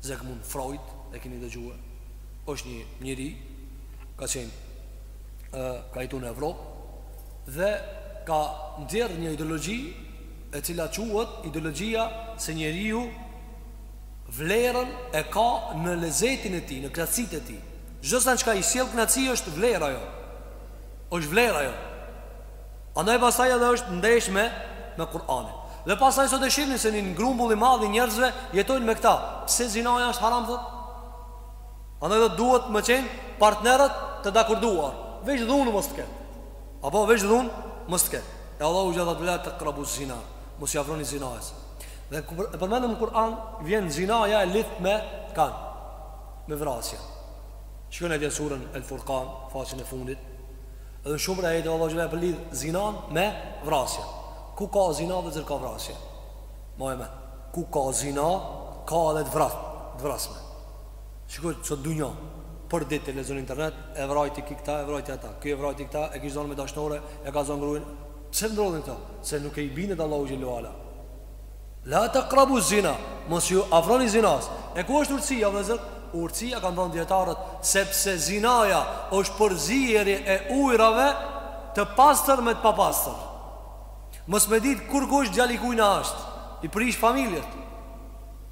Sigmund Freud, e keni dëgjue është një njeri Ka qenë Ka jetu në Evropë Dhe ka nxjerrë një ideologi E cila quhet ideologia Se njeriu Vlerën e ka në lezetin e tij Në knaqsitë e tij Çdo sen çka i sjell knaqsi është vlera ajo është vlera ajo Andaj pastaj edhe është ndesh me Kur'anin. Dhe pastaj sot e shihni se një grumbull i madh i njerëzve jetojnë me këta. Pse zinaja është haram thot? Andaj thot duhet me qenë partnerët të dakorduar. Veç dhunë mos të ketë. Apo veç dhunë mos të ketë. E Allahu çka thot la taqrabu zina. Mos iu afroni zinajës. Dhe e përmendëm në Kur'an vjen zinaja e lidh me kan me vrasje. Shikoni vjen surën El Furqan, faqen e fundit. Edhe shumë prej ajeteve Allahu e përlidh zinan me vrasjen. Ku ka zina vllezër ka vrasje Ma e me Ku ka zina Ka edhe të vrat Të vrasme Shiko sot dunja Për ditë televizion internet E vrajti ky këta E vrajti ata Ky e vrajti këta E kish zonë me dashnore E ka zonë gruin Pse ndodhin këto Se nuk i bindet Allahu xhel-le ve ala La taqrabu zina, mos iu afroni zinas. E ku është urtësia, vëllezër? Urtësia kanë thënë dijetarët, sepse zinaja është përzierje e ujërave të pastër me të papastër. Mos me ditë kurkush djalë i kujna është, i prish familjet.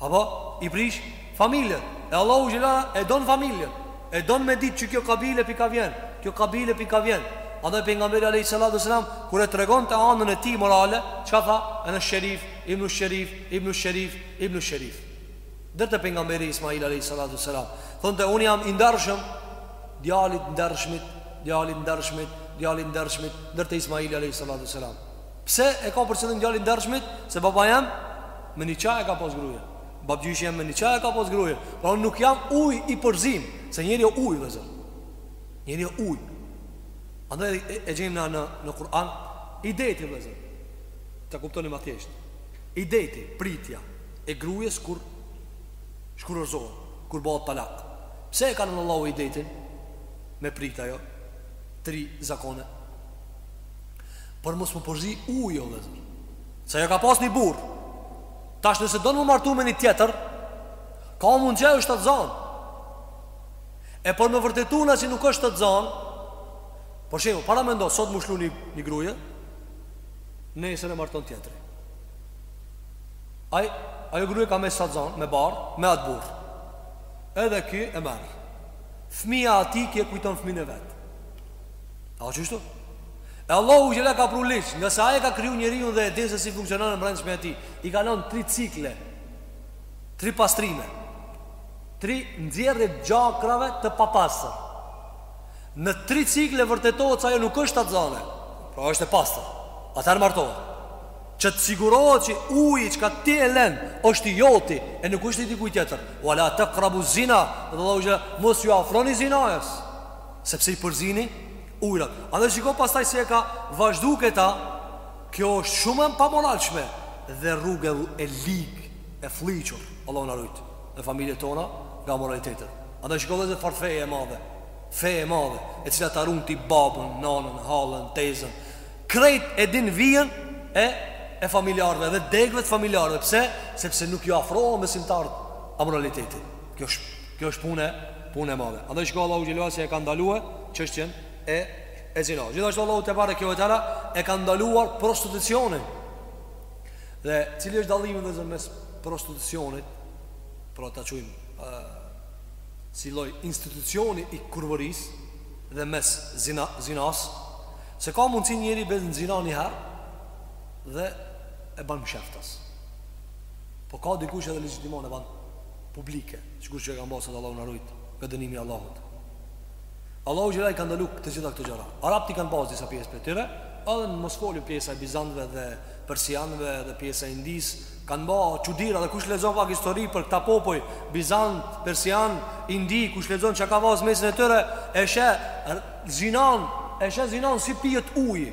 Apo i prish Familjet e Allahu xhel-le ve ala e don familjen e don me dit që kjo kabile pi kah vjen kjo kabile pi kah vjen andaj pejgamberi alejhi salatu ve selam kur e tregonte anën e tij morale çka tha ene sherif ibnu sherif ibnu sherif ibnu sherif deri te pejgamberi ismail alejhi salatu ve selam thonte un jam i ndershëm djali i të ndershmit djali i të ndershmit djali i të ndershmit deri te ismaili alejhi salatu ve selam pse e ka për qëllim djali i të ndershmit se baba jem me niqah e ka pas gruen Babgjyshi jem me niqah e ka pas gruen Pra unë nuk jam uj i përzim Se njeriu o uj vllezër Njeriu o uj Andaj e, e gjejmë në, në, në Kur'an Iddeti vllezër Ta kuptoni ma thjesht Iddeti, pritja E grujes kur Shkurorëzohet Kur bëhet talak Pse e ka lën Allahu iddetin Me prit ajo Tri zakone Për mos m'u përzi uji o vllezër Se ajo ka pas një burrë Tash nëse don m'u martu me një tjetër Ka mundësi ajo është shtatzanë E për me vërtetu na që nuk është shtatzanë Për shembull, paramendo, sot m'u shlu një, një gruje Nesër e marton tjetri Aj, ajo gruje ka met shtatzanë, me barrë, me atë burrë Edhe ky e merr Fëmija atij ky e kujton fëminë e vet A o qishtu? E Allahu xhel-le ka pru ligj, ngase ai e ka kriju njeriun dhe e din se si funksionon e mbrendshmja e tij. I ka lon tri cikle, tri pastrime, tri nxjerrje t'gjakrave të papastër. Në tri cikle vërtetohet se ajo nuk është shtatzane, pra është e pastër, atëherë martohet. Që të sigurohet që uji çka ti e len, është i joti, e nuk është i dikujt tjetër. Ve la takrabu zina, thë Allahu xhel-le, mos ju afroni zinasë. Sepse i përzini ujërat. Andaj shiko pastaj si e ka vazhdu këtë, kjo është shumë e pamoralshme dhe rrugë e ligë e flliqur. Allahu na rujtë dhe familjet tona nga amoralitetet. Andaj shiko vëllezër çfarë feje e madhe, feje e madhe e cila ta run ty babën, nanën, hallën, tezën, krejt e din vijën e e familjarëve dhe degëve të familjarëve. Pse? Sepse nuk ju afrohen besimtarët amoralitetit. Kjo është Kjo është punë, punë e madhe. Andaj shiko Allahu xhel-le se e ka ndalu çështjen e e zinas. Gjithashtu Allahu tebareke ve teala e ka ndaluar prostitucionin. Dhe cili është dallimi vllezër mes prostitucionit, pra ta quajm ë si lloj institucioni i kurvërisë dhe mes zina, zinas, se ka mundësi njeri bje n'zina ni herë dhe e ban mshefas. Po ka dikush edhe e legjitimon e ban publike, sikur që e kem ba sot Allahu na rujtë nga dënimi i Allahut. Allahu xhel-le ka ndalu të gjitha këto gjëra. Arabt i kanë ba disa pjesë prej tyre, edhe mos fol pjesa e Bizantëve dhe Persianëve dhe pjesa e Indisë kanë ba çudira dhe kush lexon pak histori për këta popuj Bizant, Persian, Indi, kush lexon çka ka pas n'mesin e tyre, e sheh zinan, e sheh zinan si pijet uji.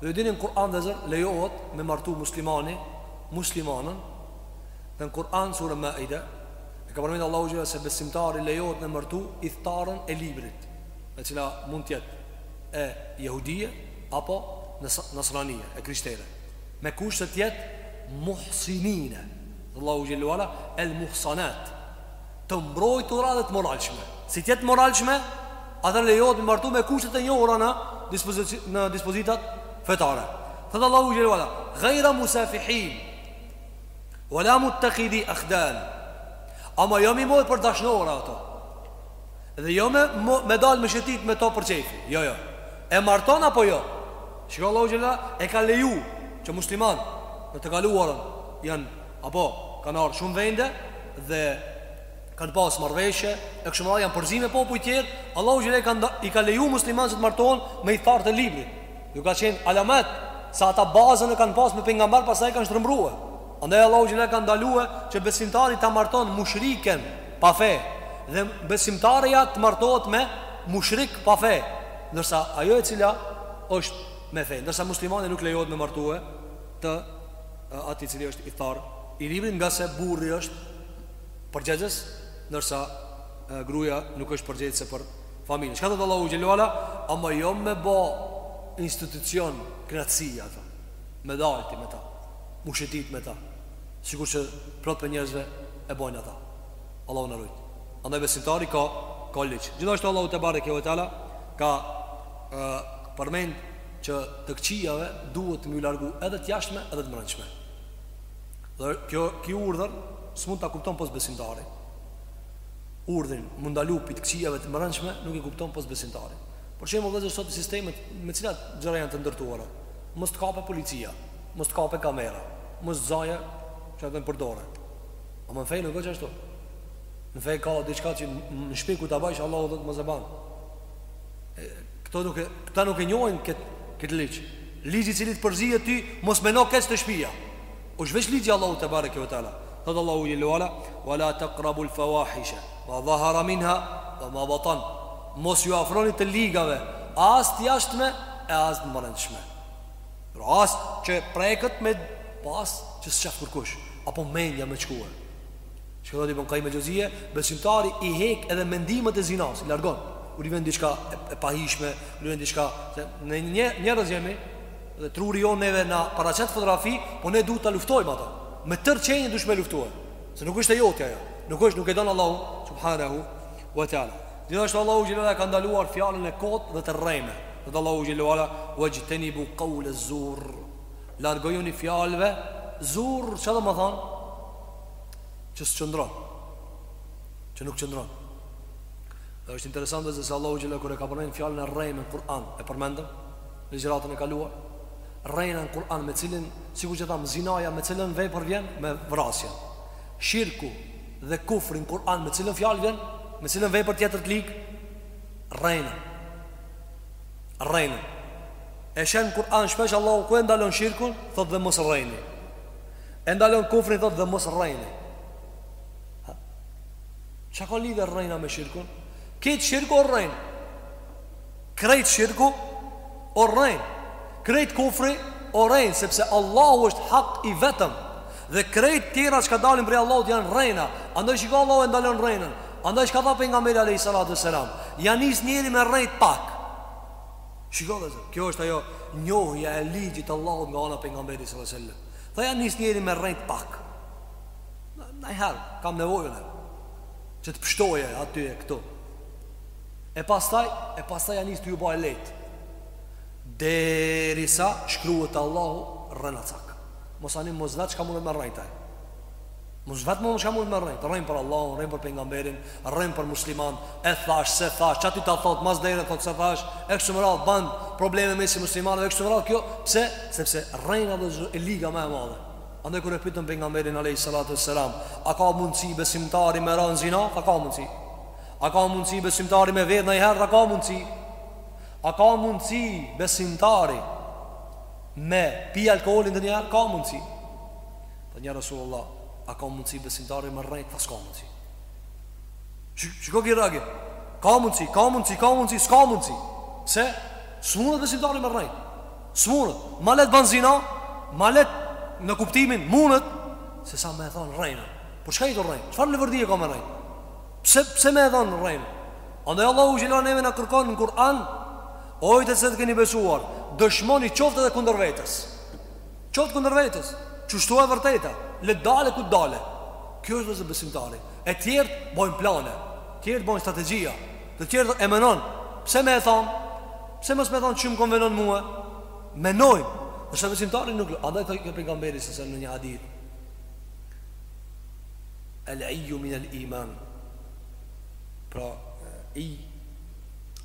Dhe e dini në Kur'an vllezër Lejohet me martu muslimani Muslimanen Dhe në Kur'an sure Maide E ka përmendë Allahu Xhel-le se besimtari Lejohet me martu ithtaren e librit E cila mund të jetë E jehudie Apo nasranie E krishtere Me kusht të jetë Muhsinine Dhe Allahu Xhel-le El Muhsanat të mbrojtura dhe të moralshme. Si të jetë e moralshme, atëherë lejohet me i martu me kushtet e njohura në dispozitat në dispozitat fetare. Thot Allahu xhelalu ala, "Ghayra musafihin wa la muttakhidi akhdan." Ama jo me i marr për dashnore ato. Dhe jo me me dal me shëtit me to për qejfi. Jo, jo. E marton apo jo? Shiko Allahu xhelalu e ka leju që musliman në të kaluarën janë Apo, kanë ardhë shumë vende dhe kanë pasë marrëveshje, e kështu me radhë janë përzi me popujt tjerë, Allahu xhela i ka nda, i ka leju muslimanët që të martohen me ithtarët e librit. Ju ka qenë alamet se ata bazën e kanë pasë me pejgamberë pastaj e kanë shtrëmbrue. Andaj Allahu xhela ka ndalue që besimtari ta marton mushriken pa fe dhe besimtareja të martohet me mushrik pa fe, ndërsa ajo e cila është me fe, ndërsa muslimani nuk lejohet me martue të atij i cili është ithtar i librit ngase burri është përgjegjës ndërsa gruaja nuk është përgjegjëse për familjen. Çka thotë Allahu xhelalu ala, ama jo me bë institucion knaqësie ato. Me dal ti me ta, me shëtit me ta. Sikur që plot prej njerëzve e bojnë ata. Allahu na rujt. Andaj besimtari ka ka ligj. Gjithashtu Allahu tebareke ve teala ka përmend që prej të këqijave duhet me u largu edhe të jashtme edhe të mbrendshme. Dhe kjo kjo urdhër s'mund ta kupton pos besimtari. Urdhrin me u ndalu prej të këqijave të mbrendshme nuk e kupton pos besimtari. Për shembull vëllezër sot sistemet me të cilat gjëra janë të ndërtuara. Mos të kape policia, mos të kape kamera, mos të zajë kush për dore. Ama në fe nuk o ashtu. Në fe ka diçka që në shpi ku ta bajsh Allahu thotë mos e bën. Këto nuk e, këta nuk e njohin këtë kët ligj. Ligji i cili të përzihet ty, mos me menu keq te shpia. Është veç ligji i Allahut tebareke ve teala. Thot Allahu jelle wala, wala taqrabu al fawahisha, ma dhahara minha wa ma batan. Mos ju afroni të ligave, as të jashtme e as të brendshme. Pra as që preket me pas që s'sheh kërkush, apo mendja me të shku. Çka thotë Ibn Qayyim el-Xhevzije, besimtari i hek edhe mendimet e zinas, i largon. Kur i vjen diçka e, e pahijshme, kur i vjen diçka, se ne njerëz jemi dhe truri jonë neve na paraqet fotografi, po ne duhet ta luftojmë atë. Me tërë qenie duhet me e luftue, se nuk është e jotja ajo. Nuk është, nuk e don Allahu subhanahu wa taala. Gjithashtu Allahu xhelalu ka ndaluar fjalën e kotë dhe të rreme. Dhe Allahu xhelalu ala wajtanibu qawl az-zur. Largojuni fjalëve zur, çka domethanë? që s'qëndron, që nuk qëndron. Dhe është interesante se Allahu Xhelle kur e ka përmenë fjalën e rrejnë në Kur'an E përmendëm në ligjëratën e kaluar Rrejna në Kur'an me cilën Sikur që thamë zinaja me cilën vepër vjen me vrasja Shirku dhe kufri n'Kur'an me cilën fjalë vjen Me cilën vepër tjetër të ligë Rrejna Rrejnën E sheh n'Kur'an shpesh Allahu ku e ndalon shirkun Thot dhe mos rrejni E ndalon kufrin thot dhe mos rrejni Çka ka lidhje rrejna me shirkun? Krejt shirku o rrejnë Krejt shirku o rrejnë Krejt kufri o rrejnë Sepse Allahu është hak i vetëm Dhe krejt tjera çka dalin prej Allahut janë rrejna Andaj shiko Allahu e ndalon rrejnën Andaj çka tha pejgamberi alejhi salatu selam Ja nis njeri me rrejt pak Shiko vllezër Kjo është ajo njohja e ligjit t'Allahut nga ana pejgamberit salatu selam Tha ja nis njeri me rrejt pak Najherë, kam nevojë unë Që të pshtoj aty e këtu E pastaj, e pastaj ja nis tu ju ba letë Derisa shkruhet te Allahu rrenacak Masanej mos vet çka mundet me rrejt ai Mos vet mo çka mund me rrejt, rren për Allahun, rren për pejgamberin, rren për musliman, e thash s'e thash, qaty ta thot, masandej thot s'e thash, e kështu me radhë ban probleme mes muslimanëve, e kështu me radhë kjo, pse? Sepse rrejna o e liga më e madhe. Andaj kur e pyetën pejgamberin alejhi salatu vesselam, a ka mundsi besimtari me ra n'zina? Tha ka mundsi. A ka mundsi besimtari me vjedh najherë? Tha ka mundsi. A ka mundsi besimtari me pi alkoolin ndonjëherë? Ka mundsi? Thanë, Ja Resulallah, a ka mundësi besimtari me rrejt? Tha, s'ka mundësi. Shiko ky reagim. Ka mundësi, ka mundësi, ka mundësi, s'ka mundësi. Se, s'munët besimtari me rrejt. S'munët. Ma letë ban zina, ma letë në kuptimin, munët, se sa me e thonë rrejnë. Por çka je tu rrejt? Çfarë leverdie ka me rrejt? Pse, pse me e thonë rrejnë? Andaj Allahu xhelle neve na kërkon në Kur'an, o ju të cilët keni besuar, dëshmoni qoftë edhe kunder vetes. Qoftë kundër vetes, qështu e vërteta, le të dalë ku të dalë. Kjo është vëllezër besimtari. E tjerët bojnë plane, tjerët bojnë strategjia, të tjerët e menojnë, pse me e thanë, pse mos me thanë që më konvenon mua, menojnë, vëllezër besimtari nuk, andaj thotë kjo pejgamberi sëse në një hadith, el iju min el iman, pra i,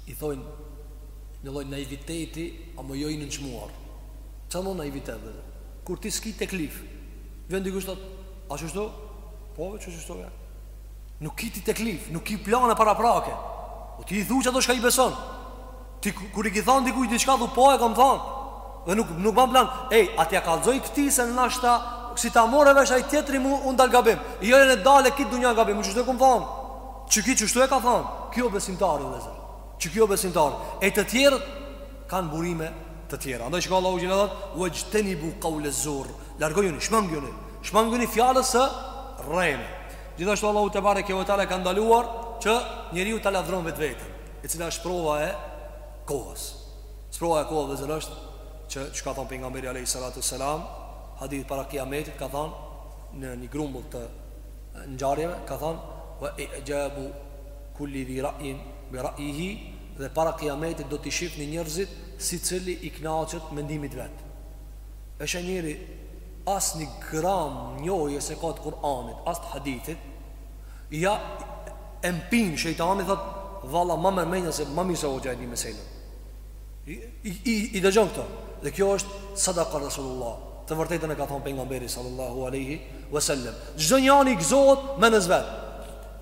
i thonë një lloj naiviteti, amo jo i nënçmuar, Ca më naivitet edhe Kur ti s'ki teklif Vjen dikush thotë A qështu? Po, qe qështu ja Nuk ki ti teklif, nuk ki plan e para prake Po ti i thu qato çka i beson Ti kur i ki thonë dikuj diçka thu po e kom thonë Dhe nuk, nuk ban plan Ej, ati a kallzoj këti se në nashta Si ta merr vesh ai tjetri mu unë dal gabim Jo jo, në dalë kjo dynja gabim Unë qështu e kom thonë Qeky qështu e ka thonë Kjo besimtari vëllezër Qekjo besimtari E të tjerët kanë burime të tjera. Andaj çka Allahu xhelle ala thot, uexhtenibu kaulez-zur, largojuni, shmanguni, shmanguni fjalës së rreme. Gjithashtu Allahu tebareke ue teala ka ndaluar që njeriu ta lavdron vetveten, e cila është sprova e kohës. Sprova e kohës vëllezër është qaj që ka thonë pejgamberi a.s. Hadith para kijametit ka thonë në një grumbull të ngjarjeve, ka thonë, ve i'xhabu Kulli dhi ra'in bi ra'ihi dhe para kijametit do t'i shifni njerzit secili i knaqet mendimit vet. E sheh njeri as një gram njohje s'e ka të Kur'anit, as të hadithit, ja mpin shejtani thot valla ma merr menja se ma mirë se hoxha e di meselën. I, i, i, i dëgjon këto. Dhe kjo është sadaka Rasulullah. Të vërtetën e ka thonë pejgamberi sallallahu aleyhi vësallem. Çdo njani i gëzohet menes vet.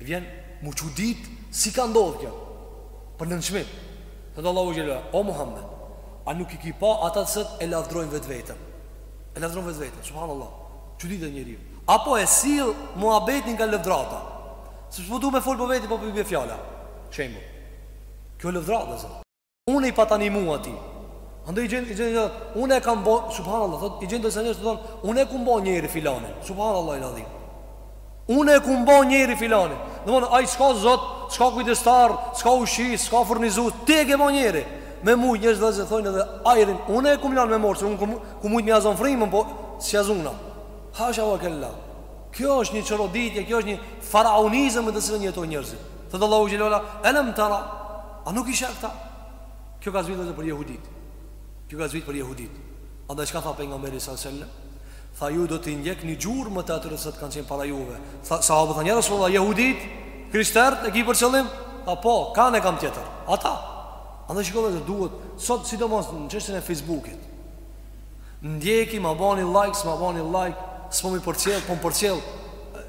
Vjen m'u çudit si ka ndodh kjo për nënçmim thot Allahu xhelle ala o Muhammed a nuk i ki pa ata të cilët e lavdrojn vetveten e lavdrojn vetveten subhanallah çuditet njeriu apo e sill muhabetin nga lëvdata se s'po du me fol për veti po po e bie fjala shembull kjo lëvdata vëllezër Unë i pata thanë mua ti Andaj i gjen, i gjen, i gjen Unë e kam bo, subhanallah thot, I gjen disa njerëz të thonë Unë e kom bo njeri filanin Subhanallahil adhim Unë e kom bo njeri filanin Domethënë, ai s'ka zot, s'ka kujdestar S'ka ushqyes, s'ka furnizues Ti e ke bo njeri Me mujtë njerëzit vëllezër thojnë edhe Ajrin, unë e kom lanë me marrë Se unë kom mujtë m'ja zonë frimën Po, s'ja zuna Hasha wa kella Kjo është një çoroditje, kjo është një faraonizëm me të cilën jetojnë njerëzit. Thot Allahu xhelle ala, "Alam tara A nuk i sheh këta? Kjo ka zbritur për jehudit. Kjo ka zbritur për jehudit. Andaj çka tha pejgamberi sallallahu alajhi wasallam? Tha ju do t'i ndjekni gjurmët e atyre që kanë qenë para juve. Tha sahabët thanë ja Rasulullah jehudit, krishtert e ki për qëllim? Tha po, kanë e kam tjetër. Ata. Andaj shikojmë se duhet sot sidomos në çështjen e Facebookit. Ndjeki, ma bani like, s'ma bani like, s'po më përcjell, po më përcjell.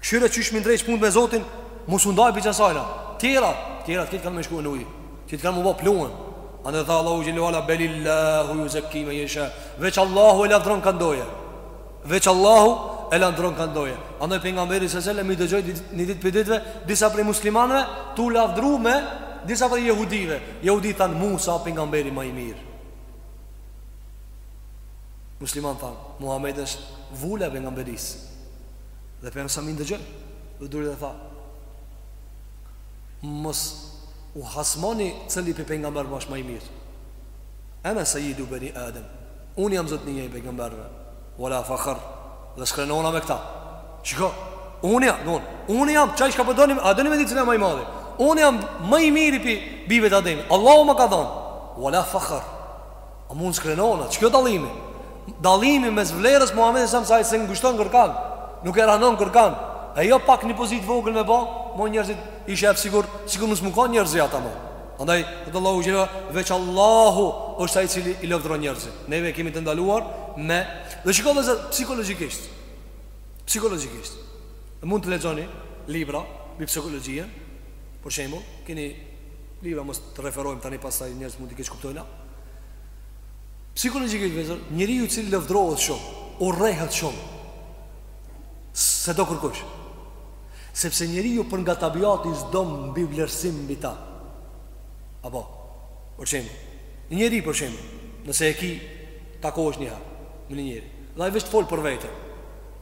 Kqyre qysh me i ndreq punët me Zotin Mu sundaj për qasajna Tjera, tjera të kitë kanë me shku në ujë Kitë kanë mu bo pluën A në tha Allahu xhelle ve ala Belillahu juzekki men jesha Veç Allahu e lavdron kand doje Veç Allahu e lavdron kand doje A në pejgamberi alejhi selam i dëgjoi një ditë prej ditëve Disa prej muslimanve Tu u lavdru me Disa prej jehudive Jehudit thanë Musa pejgamberi ma i mirë Muslimant thanë Muhammed është vulë e pejgamberisë Dhe pejgamberi alejhi selam i dëgjon Dhe duli dhe tha Mos u hasmoni cili pejgamber është ma i mirë Ene sejjidu beni Adem Unë jam zotni i pejgamberve Ve la fahr Dhe s'krenona me këta Shiko Unë jam non, Unë jam Qa i shka përdoni po A doni me ditë cili ma i madhe Unë jam ma i miri prej bijve t'Ademit Allahu ma ka dhonë Ve la fahr Ama un s'krenona, shiko dallimi? Dallimi mes vlerës Muhammedi alejhi selam s'e ngushton kërkan Nuk e ranon kërkan E jo pak në një pozit vogël me ba Mo njerëzit i sheh sikur Sikur mos me kanë njerëz ata mo Andaj, dhe Allahu xhelle ve ala, veç Allahu është ai cili i lavdron njerëzit Neve kemi të ndaluar me Dhe shiko vëllezër psikologjikisht Psikologjikisht E mund të lexoni libra Mbi psikologjinë Për shembull, keni libra mos të referojmë tani pastaj njerëzit mund t'i keqkuptojnë Psikologjikisht vllezër, njeriu i cili lavdrohet shumë, urrehet shumë. S'e do kërkush. Sepse njeriu për nga tabiati s'do mbivlerësim mbi ta. Apo, për shembull, një njeri për shembull, nëse e ki takohesh një herë me një njeri, dhe ai veç fol për vete.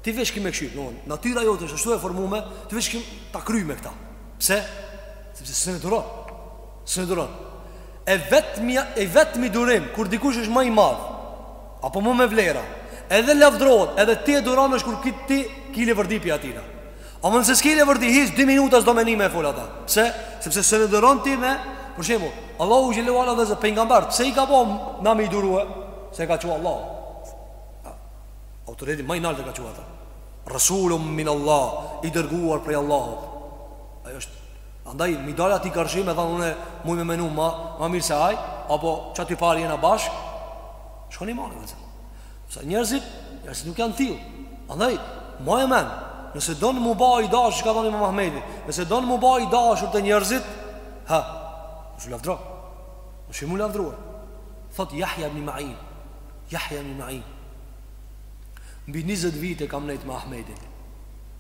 Ti veç ki me kshyr, domethënë natyra jote është ashtu e formuar, ti veç ki me ta kry me këta. Pse? Sepse s'e duron. S'e duron. E vetmja, i vetmi durim kur dikush është më i madh apo më me vlera, edhe lavdërohet, edhe ti e duron është kur ti ti ki leverdi pi atina. Ama nëse s'ki leverdi, hiç 2 minuta s'do me e ni me fol ata. Pse? Sepse s'e duron ti më, për shembull, Allahu xhelle ve ala dhe pejgamberi, pse i ka bo na me i durue? Se e ka çu Allahu. Autoriteti më i lartë e ka çu ata. Rasulun min Allah, i dërguar prej Allahut. Ai është Andaj me i dal atij karshi me than une muj me menu ma ma mirë se ai apo qaty par jena bashk. S'shkon more vëllezër. Se njerëzit, njerëzit nuk janë t'tillë. Andaj maje men, nëse don m'u ba i dashur çka ka thonë imam Ahmedi, nëse don m'u ba i dashur te njerëzit, ha. Mos u lavdro. Mos u lavdro. Thot Yahya ibn Ma'in. Yahya ibn Ma'in. Mbi 20 vite kam nejt me Ahmedin.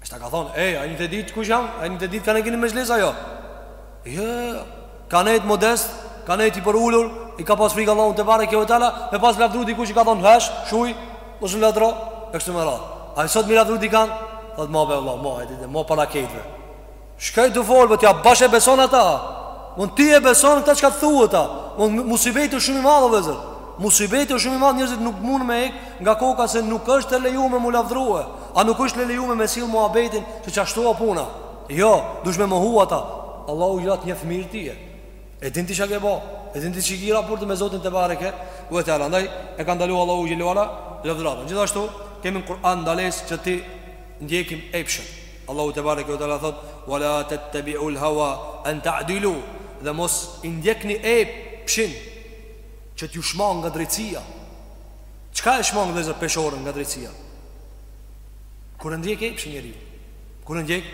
E s'ta ka thonë, e, a jeni t'ditë kush jam? A jeni t'ditë kanë e kini me zhlesa jo? Jo, ka nejtë modest, ka nejtë i përulur, i ka pas frikë Allahun tebareke ve teala, me pas lavdru dikush i ka thonë, hesh, shuj, mos um lavdro, e kështu me radhë. Ai sot mi lavdru dikanë thotë ma be Allah, ma e ditë, ma para kejtve. Çka je t'folë, bëtë ja bash e beson ata Mun ti e beson këta çka të thu ata Unë musibeti është shumë i madhë, vllezër Musibeti është shumë i madhë, njerëzit nuk mund me ik Nga koka se nuk është e lejume mu lavdrue A nuk është e lejume me sill muhabetin Që qashtu a puna Jo, dush me mohu ata Allahu ja të njef mirë ty e E din ti çka ke bo E din ti që ki raportin me Zotin tebareke ve teala, andaj e ka ndalu Allahu xhelle ve ala lavdrue, gjithashtu kemi në Kur'an ndales që ti ndjekim epshen Allahu tebareke ve teala thotë, "Wa la tattabi'ul hawa an ta'dilu", dhe mos i ndjekni epshin që t'ju shmangë nga drejtësia. Çka e shmangë vëllezër peshorën nga drejtësia? Kur e ndjek epshin njeriu. Kur e ndjek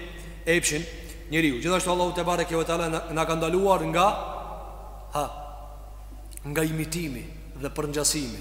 epshin njeriu. Gjithashtu Allahu tebareke ve teala na ka ndaluar nga ha nga imitimi dhe përngjasimi.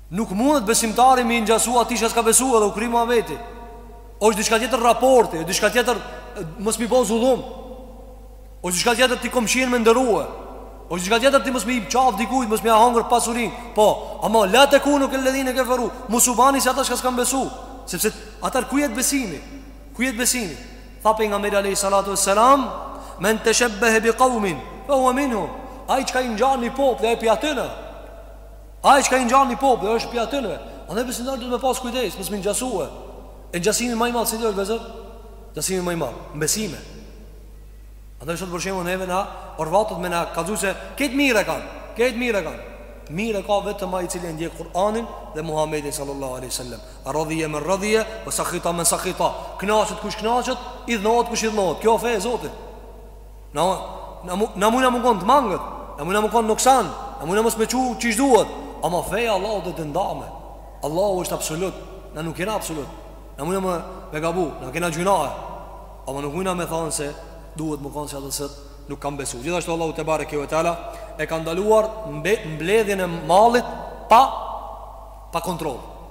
Nuk mundet besimtari me i ngjasu atij që s'ka besu edhe u kry muhabeti. Është diçka tjetër raporti, është diçka tjetër mos mi bo zullum. Është diçka tjetër ti komshin me nderua. Është diçka tjetër ti mos mi qaf dikujt, mos mi ha hongër pasurin. Po, ama la tekunu kel-ledhine keferu, mos u bani si ata që s'kan besu, sepse atëherë ku jet besimi? Ku jet besimi? Tha pejgamberi alayhi salatu wassalam, men tashabbaha biqawmin fa huwa minhum. Ai çka i ngjan një popull, ai pi atyne. Ai çka i ngjan ni populli, është pi atnve. Andaj besimtari duhet me pas kujdes, mos me ngjasue. E ngjasimi më i madh si do të vllezër? Ngjasimi më i madh, n'besime. Andaj sot për shembull neve na orvaten me na kallzu se kejt mirë e kanë, kejt mirë e kanë. Mirë e ka vetëm ai i cili e ndjek Kur'anin dhe Muhamedin sallallahu alaihi wasallam. Radhiya man radhiya wa sakhita man sakhita. Kënaqet kush kënaqet, idhnohet kush idhnohet. Kjo fe e Zotit. Na na mu na mujna mu kon të mangët, na mujna mu kon noksan, na mujna mos me çu qysh duhet, ama feja Allahut o e ndame. Allahu është absolut, na nuk jena absolut. Na mujna me me gabu, na kena gjynahe. Ama nuk mujna me thanë se duhet mu konë si ata se nuk kan besu. Gjithashtu Allahu tebareke ve teala e ka ndaluar mbe, mbledhjen e malit pa, pa kontroll.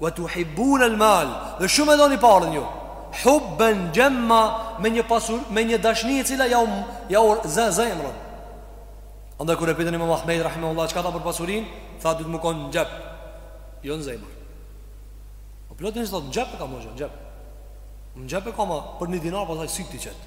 Wa tuhibbun al mal dhe shumë e doni parën ju. Hubban jamma me një pasur me një dashni e cila jau, jau zë zemrën. Andaj kur e pyetën Imam Ahmed rahimahullah çka tha për pasurinë, tha duhet mu kon n'xhep. Jo në zemër. Po plot insan thot n'xhep e kam n'xhep. Në xhep e ka ama për një dinar pastaj syt t'i qet.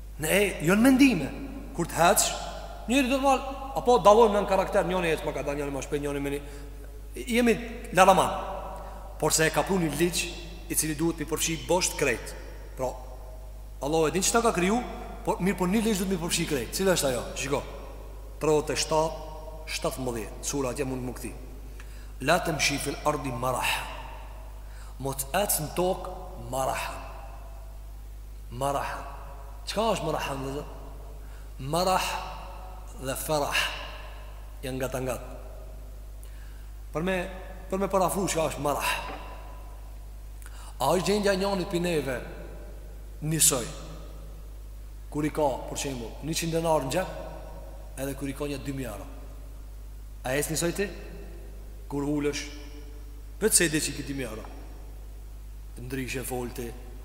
Në ecje jo në mendime. Kur të hec, njëri do të thotë, apo dallojmë në karakter, njëri ec më kadal, njëri më shpejt, njëri më jemi laraman. Por se e ka pru ni ligj i cili duhet të përfshi bosht krejt. Pra, Allahu e din çka ka kriju, por mirë po një ligj duhet me përfshi krejt. Cila është ajo? Shiko. 37 17 sura atje mund me u kthy. La tamshi fil ardi marah. Mos ec në tok marah. Marah Çka është marah Marah dhe farah Janë ngat ngat Për me Për me përafru çka është marah A është gjendja e njëjtë për neve Njisoj Kur i ka për shembull Një qindë denar në xhep Edhe kur i ka nja dy mijë euro A ec njësoj ti Kur ulesh Veç se e di që i ke dy mijë euro Ndryshe fol ti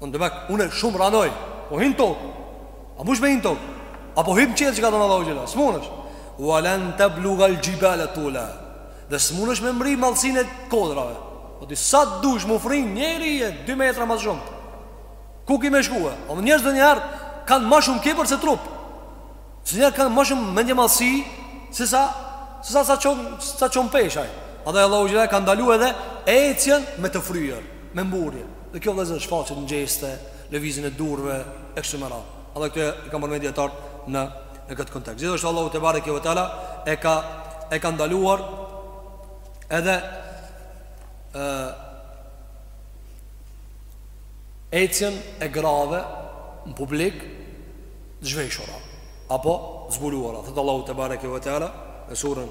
Unë dëmek, unë e shumë ranoj Po hi në tokë A mush me hi në tokë A po hinë qërë çka ka thënë Allahu xhele S'mundesh Wa len tebluga al xhibale tula Dhe s'mundesh me mrri naltsinë e kodrave Po ti sa të dush më fri njeri je dy metra ma shumë Ku ki me shkue O më njerëzit nganjëherë kanë ma shumë kibër se trup Disa njerëz kanë ma shumë mendjemadhsi Se sa Se sa sa çojnë Sa çojnë peshë Andaj Allahu xhele e ka ndalu edhe Ecjen me të fryër Me mburrje Dhe kjo vëllezër shfaqet në gjeste, lëvizjen e durëve e kështu me radhë. Edhe këto e kanë përmend dijetarët në në këtë kontekst. Gjithashtu Allahu te bareke ve teala e ka e ka ndaluar edhe ë ecjen e grave në publik t'zhveshura apo zbuluara. Thot Allahu te bareke ve teala në surën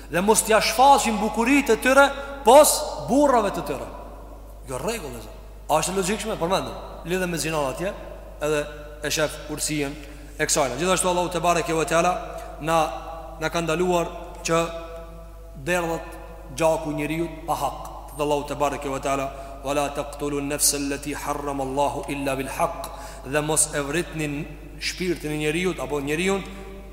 Dhe mos t'ia shfaqin bukuritë e tyre pos burrave të tyre. Kjo rregull vëllezër. A është e logjikshme? Përmendëm lidhe me zinanë atje, edhe e shef urtësinë e kësaj. Gjithashtu Allahu te bareke ve teala na na ka ndaluar që t'derdhet gjaku i njeriut pa hak. Dhe Allahu te bareke ve teala wala taqtulu an-nafs allati harrama Allahu illa bil haqq. Dhe mos e vritni shpirtin e njeriut apo njeriun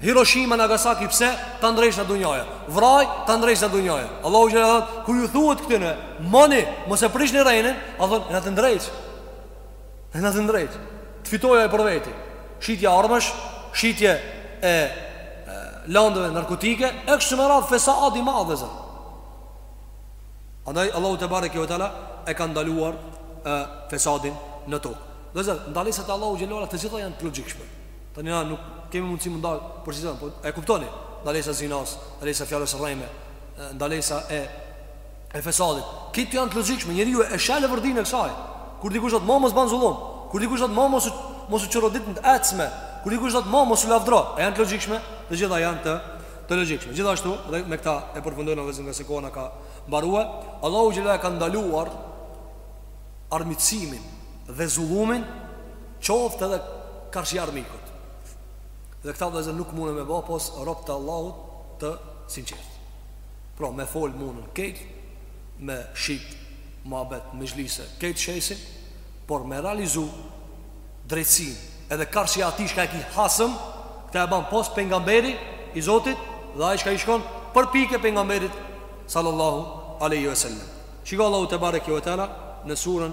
Hiroshima Nagasaki pse ta ndreq na dunjanë vraj ta ndreq na dunjanë Allahu xhele thot kur ju thuhet këtyne moni mos e prishni rendin a thon na t'i ndreq na t'i ndreq të fitojë ai për veti shitje armësh shitje e, e landëve narkotike e kështu me radh fesad i madh vëllezër andaj Allahu te bareke ve teala e ka ndaluar e, fesadin në tokë vëllezër ndalesat e Allahut xhele të gjitha janë të logjikshme Tani na nuk kemi mundësi mu ndalë për gjitha, po e kuptoni, ndalesa zinas, ndalesa fjalës rreme, ndalesa e, e fesadit. Krejt janë të logjikshme, njeriu e sheh leverdinë e kësaj. Kur dikush thotë ma mos ban zullum, kur dikush thotë ma mos, mos u çorodit në të ecme, kur dikush thotë ma mos u lavdro, e janë të logjikshme, dhe gjitha janë të, të logjikshme. Gjithashtu, dhe me këta e përfundojmë vllezën ngase koha na ka mbarue, Allahu xhela e ka ndaluar armiqësimin dhe zullumin, qoftë edhe karshi armikut. Dhe këta vllezën nuk munen me bo, pos robt e Allahut të sinqert. Pra me folë munen krejt, me shit muhabet, mexhlise, krejt shesin, por me realizu drejtsin, edhe karshi atij çka e ki hasëm, këta e ban pos pejgamberi i Zotit, dhe ai çka i shkon përpikë pejgamberit, sallallahu aleyhi ve sellem. Shiko Allahu tebareke ve teala në surën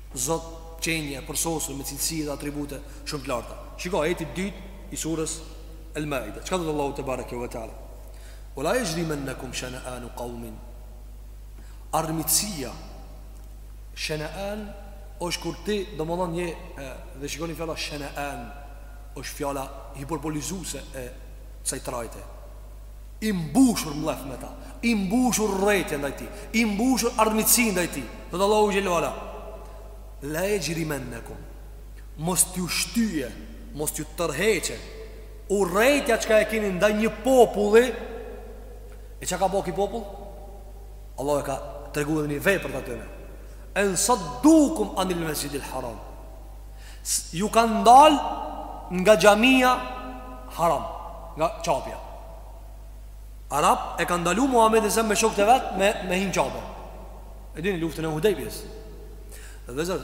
Zot, qenje e përsosur me cilësi dhe atribute shumë të larta. Shiko ajetin e dytë i surës Al-Maida. Çka thotë Allahu tebareke ve teala? Wa la yajrimannakum shana'anu qaumin. Armiqësia shana'an është kur ti domethon je dhe shikoni fjala shana'an është fjala hiperbolizuese e kësaj trajte. i mbushur mllef me ta, i mbushur urrejtje ndaj tij, i mbushur armiqësi ndaj tij. Thotë Allahu xhele ve ala, La yejrimennekum, mos t'ju shtyjë, mos t'ju tërheqë urrejtja çka e keni ndaj një populli, e çka ka bo ky popull? Allahu e ka treguar edhe një vepër të tyre. En saddukum anil mesjidil haram. Ju kanë ndalë nga xhamia haram, nga Qabja. Arabët e kanë ndalu Muhamedin se me shokët e vet me me hi n'Qabe. E dini luftën e Hudejbjes. Vllezën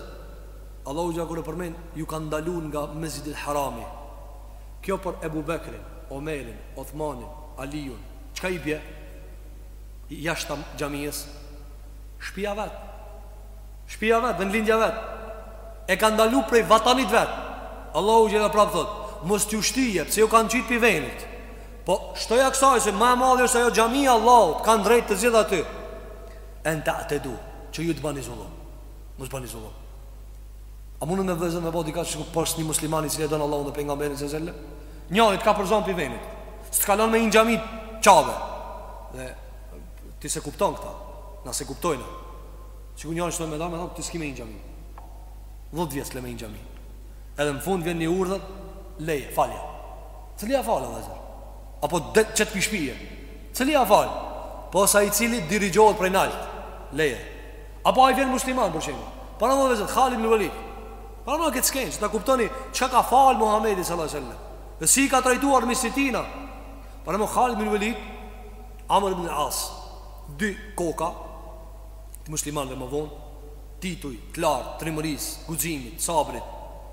Allahu xhela kur e përmend ju kanë ndalu nga Mesjidi i Harami. Kjo për Ebu Bekrin, Omerin, Uthmanin, Aliun, çka i bje? Jashtë xhamisë, shpija vet. Shpija vet, vendlindja vet e ka ndalu prej vatanit vet. Allahu xhela prap thot, mos t'ju shtyje, pse ju kanë qit pi venit. Po shtoja kësaj se më e madhe është ajo xhamia e Allahut, kanë drejt të gjithë aty. En ta'tadu, që ju të bani zullum. Mos bani zullum. A munet me vllezën me bo dikush kështu pos një muslimani që e don Allahun dhe pejgamberin se zelle? Njani të ka përzon prej venit. S'të ka lon me hi n'xhami n'Qabe. Dhe ti s'e kupton këta. Na s'e kuptojmë. Që ku njani shëtë me da, me thonë, ti s'ki me hi në xhami. Dhetë vjet s'le me hi në xhami. Edhe në fund vjen një urdhër, leje, falja. Cili e fal, vëllezër? Apo dhe qëtë pishpije? Cili e fal? Pos ai i cili dirigjohet prej naltë, leje. Apo ai vjen musliman, për qenë. Paramendo vëllezër, Khalid ibn Velid. Paramendo këtë skenë, që ta kuptoni, që ka falë Muhammedi s.a.s. Dhe si ka trajtuar misitina. Paramendo Khalid ibn Velid, Amr ibn As, dy koka, muslimanëve më vonë, tituj, të lartë, trimërisë, guximit, sabrit,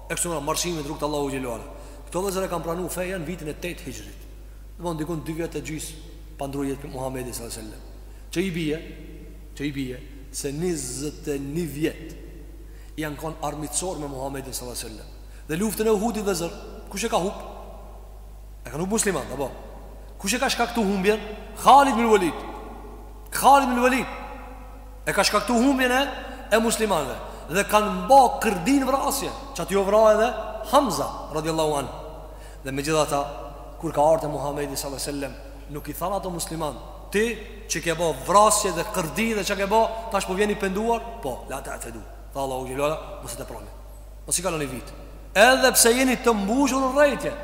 e kështu me radhë, marshimit rrugës t'Allahut xhelle ve ala. Këta vëllezër e kanë pranu fejën në vitin e 8 hixhrit. Domethënë dikun 2 vjetë e gjysë pa ndrru jetë Muhammedi s.a.s. Që i bije, që i bije, se 21 vjetë janë konë armiqësor me Muhammedi s.a.s. Dhe luftën e Uhudit vëllezër, kush e ka hupë? E kanë hup muslimanët, apo. Kush e ka shkaktu humbjen? Khalid ibn Velid. Khalid ibn Walid e ka shkaktu humbjen e e muslimanëve dhe kanë ba kërdi n'vrasje, që aty u vra edhe Hamza, radiallahu anhu. Dhe megjithatë, kur ka ardh te Muhammedi s.a.s. nuk i thanë ata muslimanë, ti që ke bo vrasje dhe kërdi dhe çka ke bo, tash po vjen i penduar, po, la ta'tedu, tha Allahu xhelle ve ala, mos e teproni, mos i kaloni kufijtë. Edhe pse jeni të mbushur urrejtje,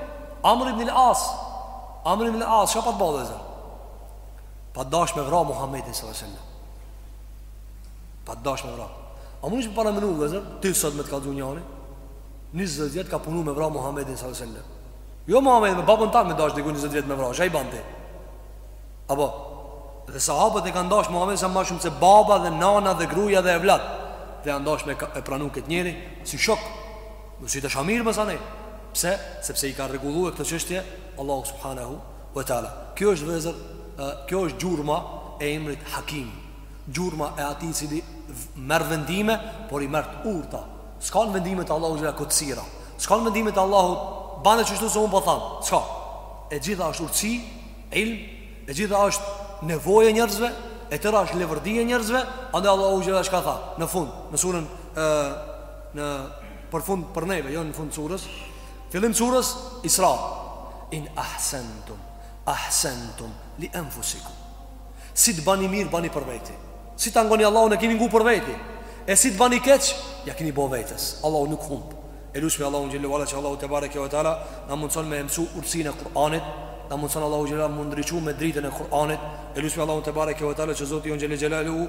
Amr ibn al-As, Amr ibn al-As, çka pat bo vëllezër? Pat dashtë me vra Muhammedin s.a.s. Pat dashtë me vra A munesh me paramendu vëllezër Ti sot me të kallxu njani Nizet vjetë ka punu me vra Muhammedin s.a.s. Jo Muhammed me babën tan me dashtë diku nizet vjetë me vra Çka i ban ti Apo Dhe sahabët e kanë dashtë Muhammedin s.a.s. ma shumë se baba dhe nana dhe gruja dhe evlat Dhe ndash me e pranu këtë njeri Si shok Në si të shamirë më sanej Pse? Sepse e ka rregullu këtë çështje Allahu subhanahu ve teala. Kjo është vëllezër, kjo është gjurma e emrit Hakim. Gjurma e atij i cili merr vendime, por i merr të urta. S'kanë vendimet e Allahut xhela kotësira. S'kanë vendimet e Allahut, bane qështu se un po tham. S'ka. E gjitha është urtësi, ilm, e gjitha është nevojë e njerëzve, e tëra është levërdi e njerëzve, andaj Allahu xhela çka tha në fund, në surën ë në përfund për neve, jo në fund të surës, Fillim surës Isra, In ahsentum, ahsentum li enfusikum. Si të bani mirë, bani për veti. Si të ngoni Allahun, e kini ngu për veti. E si të bani keq, ja kini bo vetës. Allahu nuk humbë. E lusmi Allahun xhelle ve ala që Allahu tebareke ve teala, na mundëson me mësu urtësinë e Kur'anit, na mundëson Allahu xhelle ve ala me u ndriçu me dritën e Kur'anit, e lusmi Allahun tebareke ve teala që Zoti jonë xhelle xhelaluhu,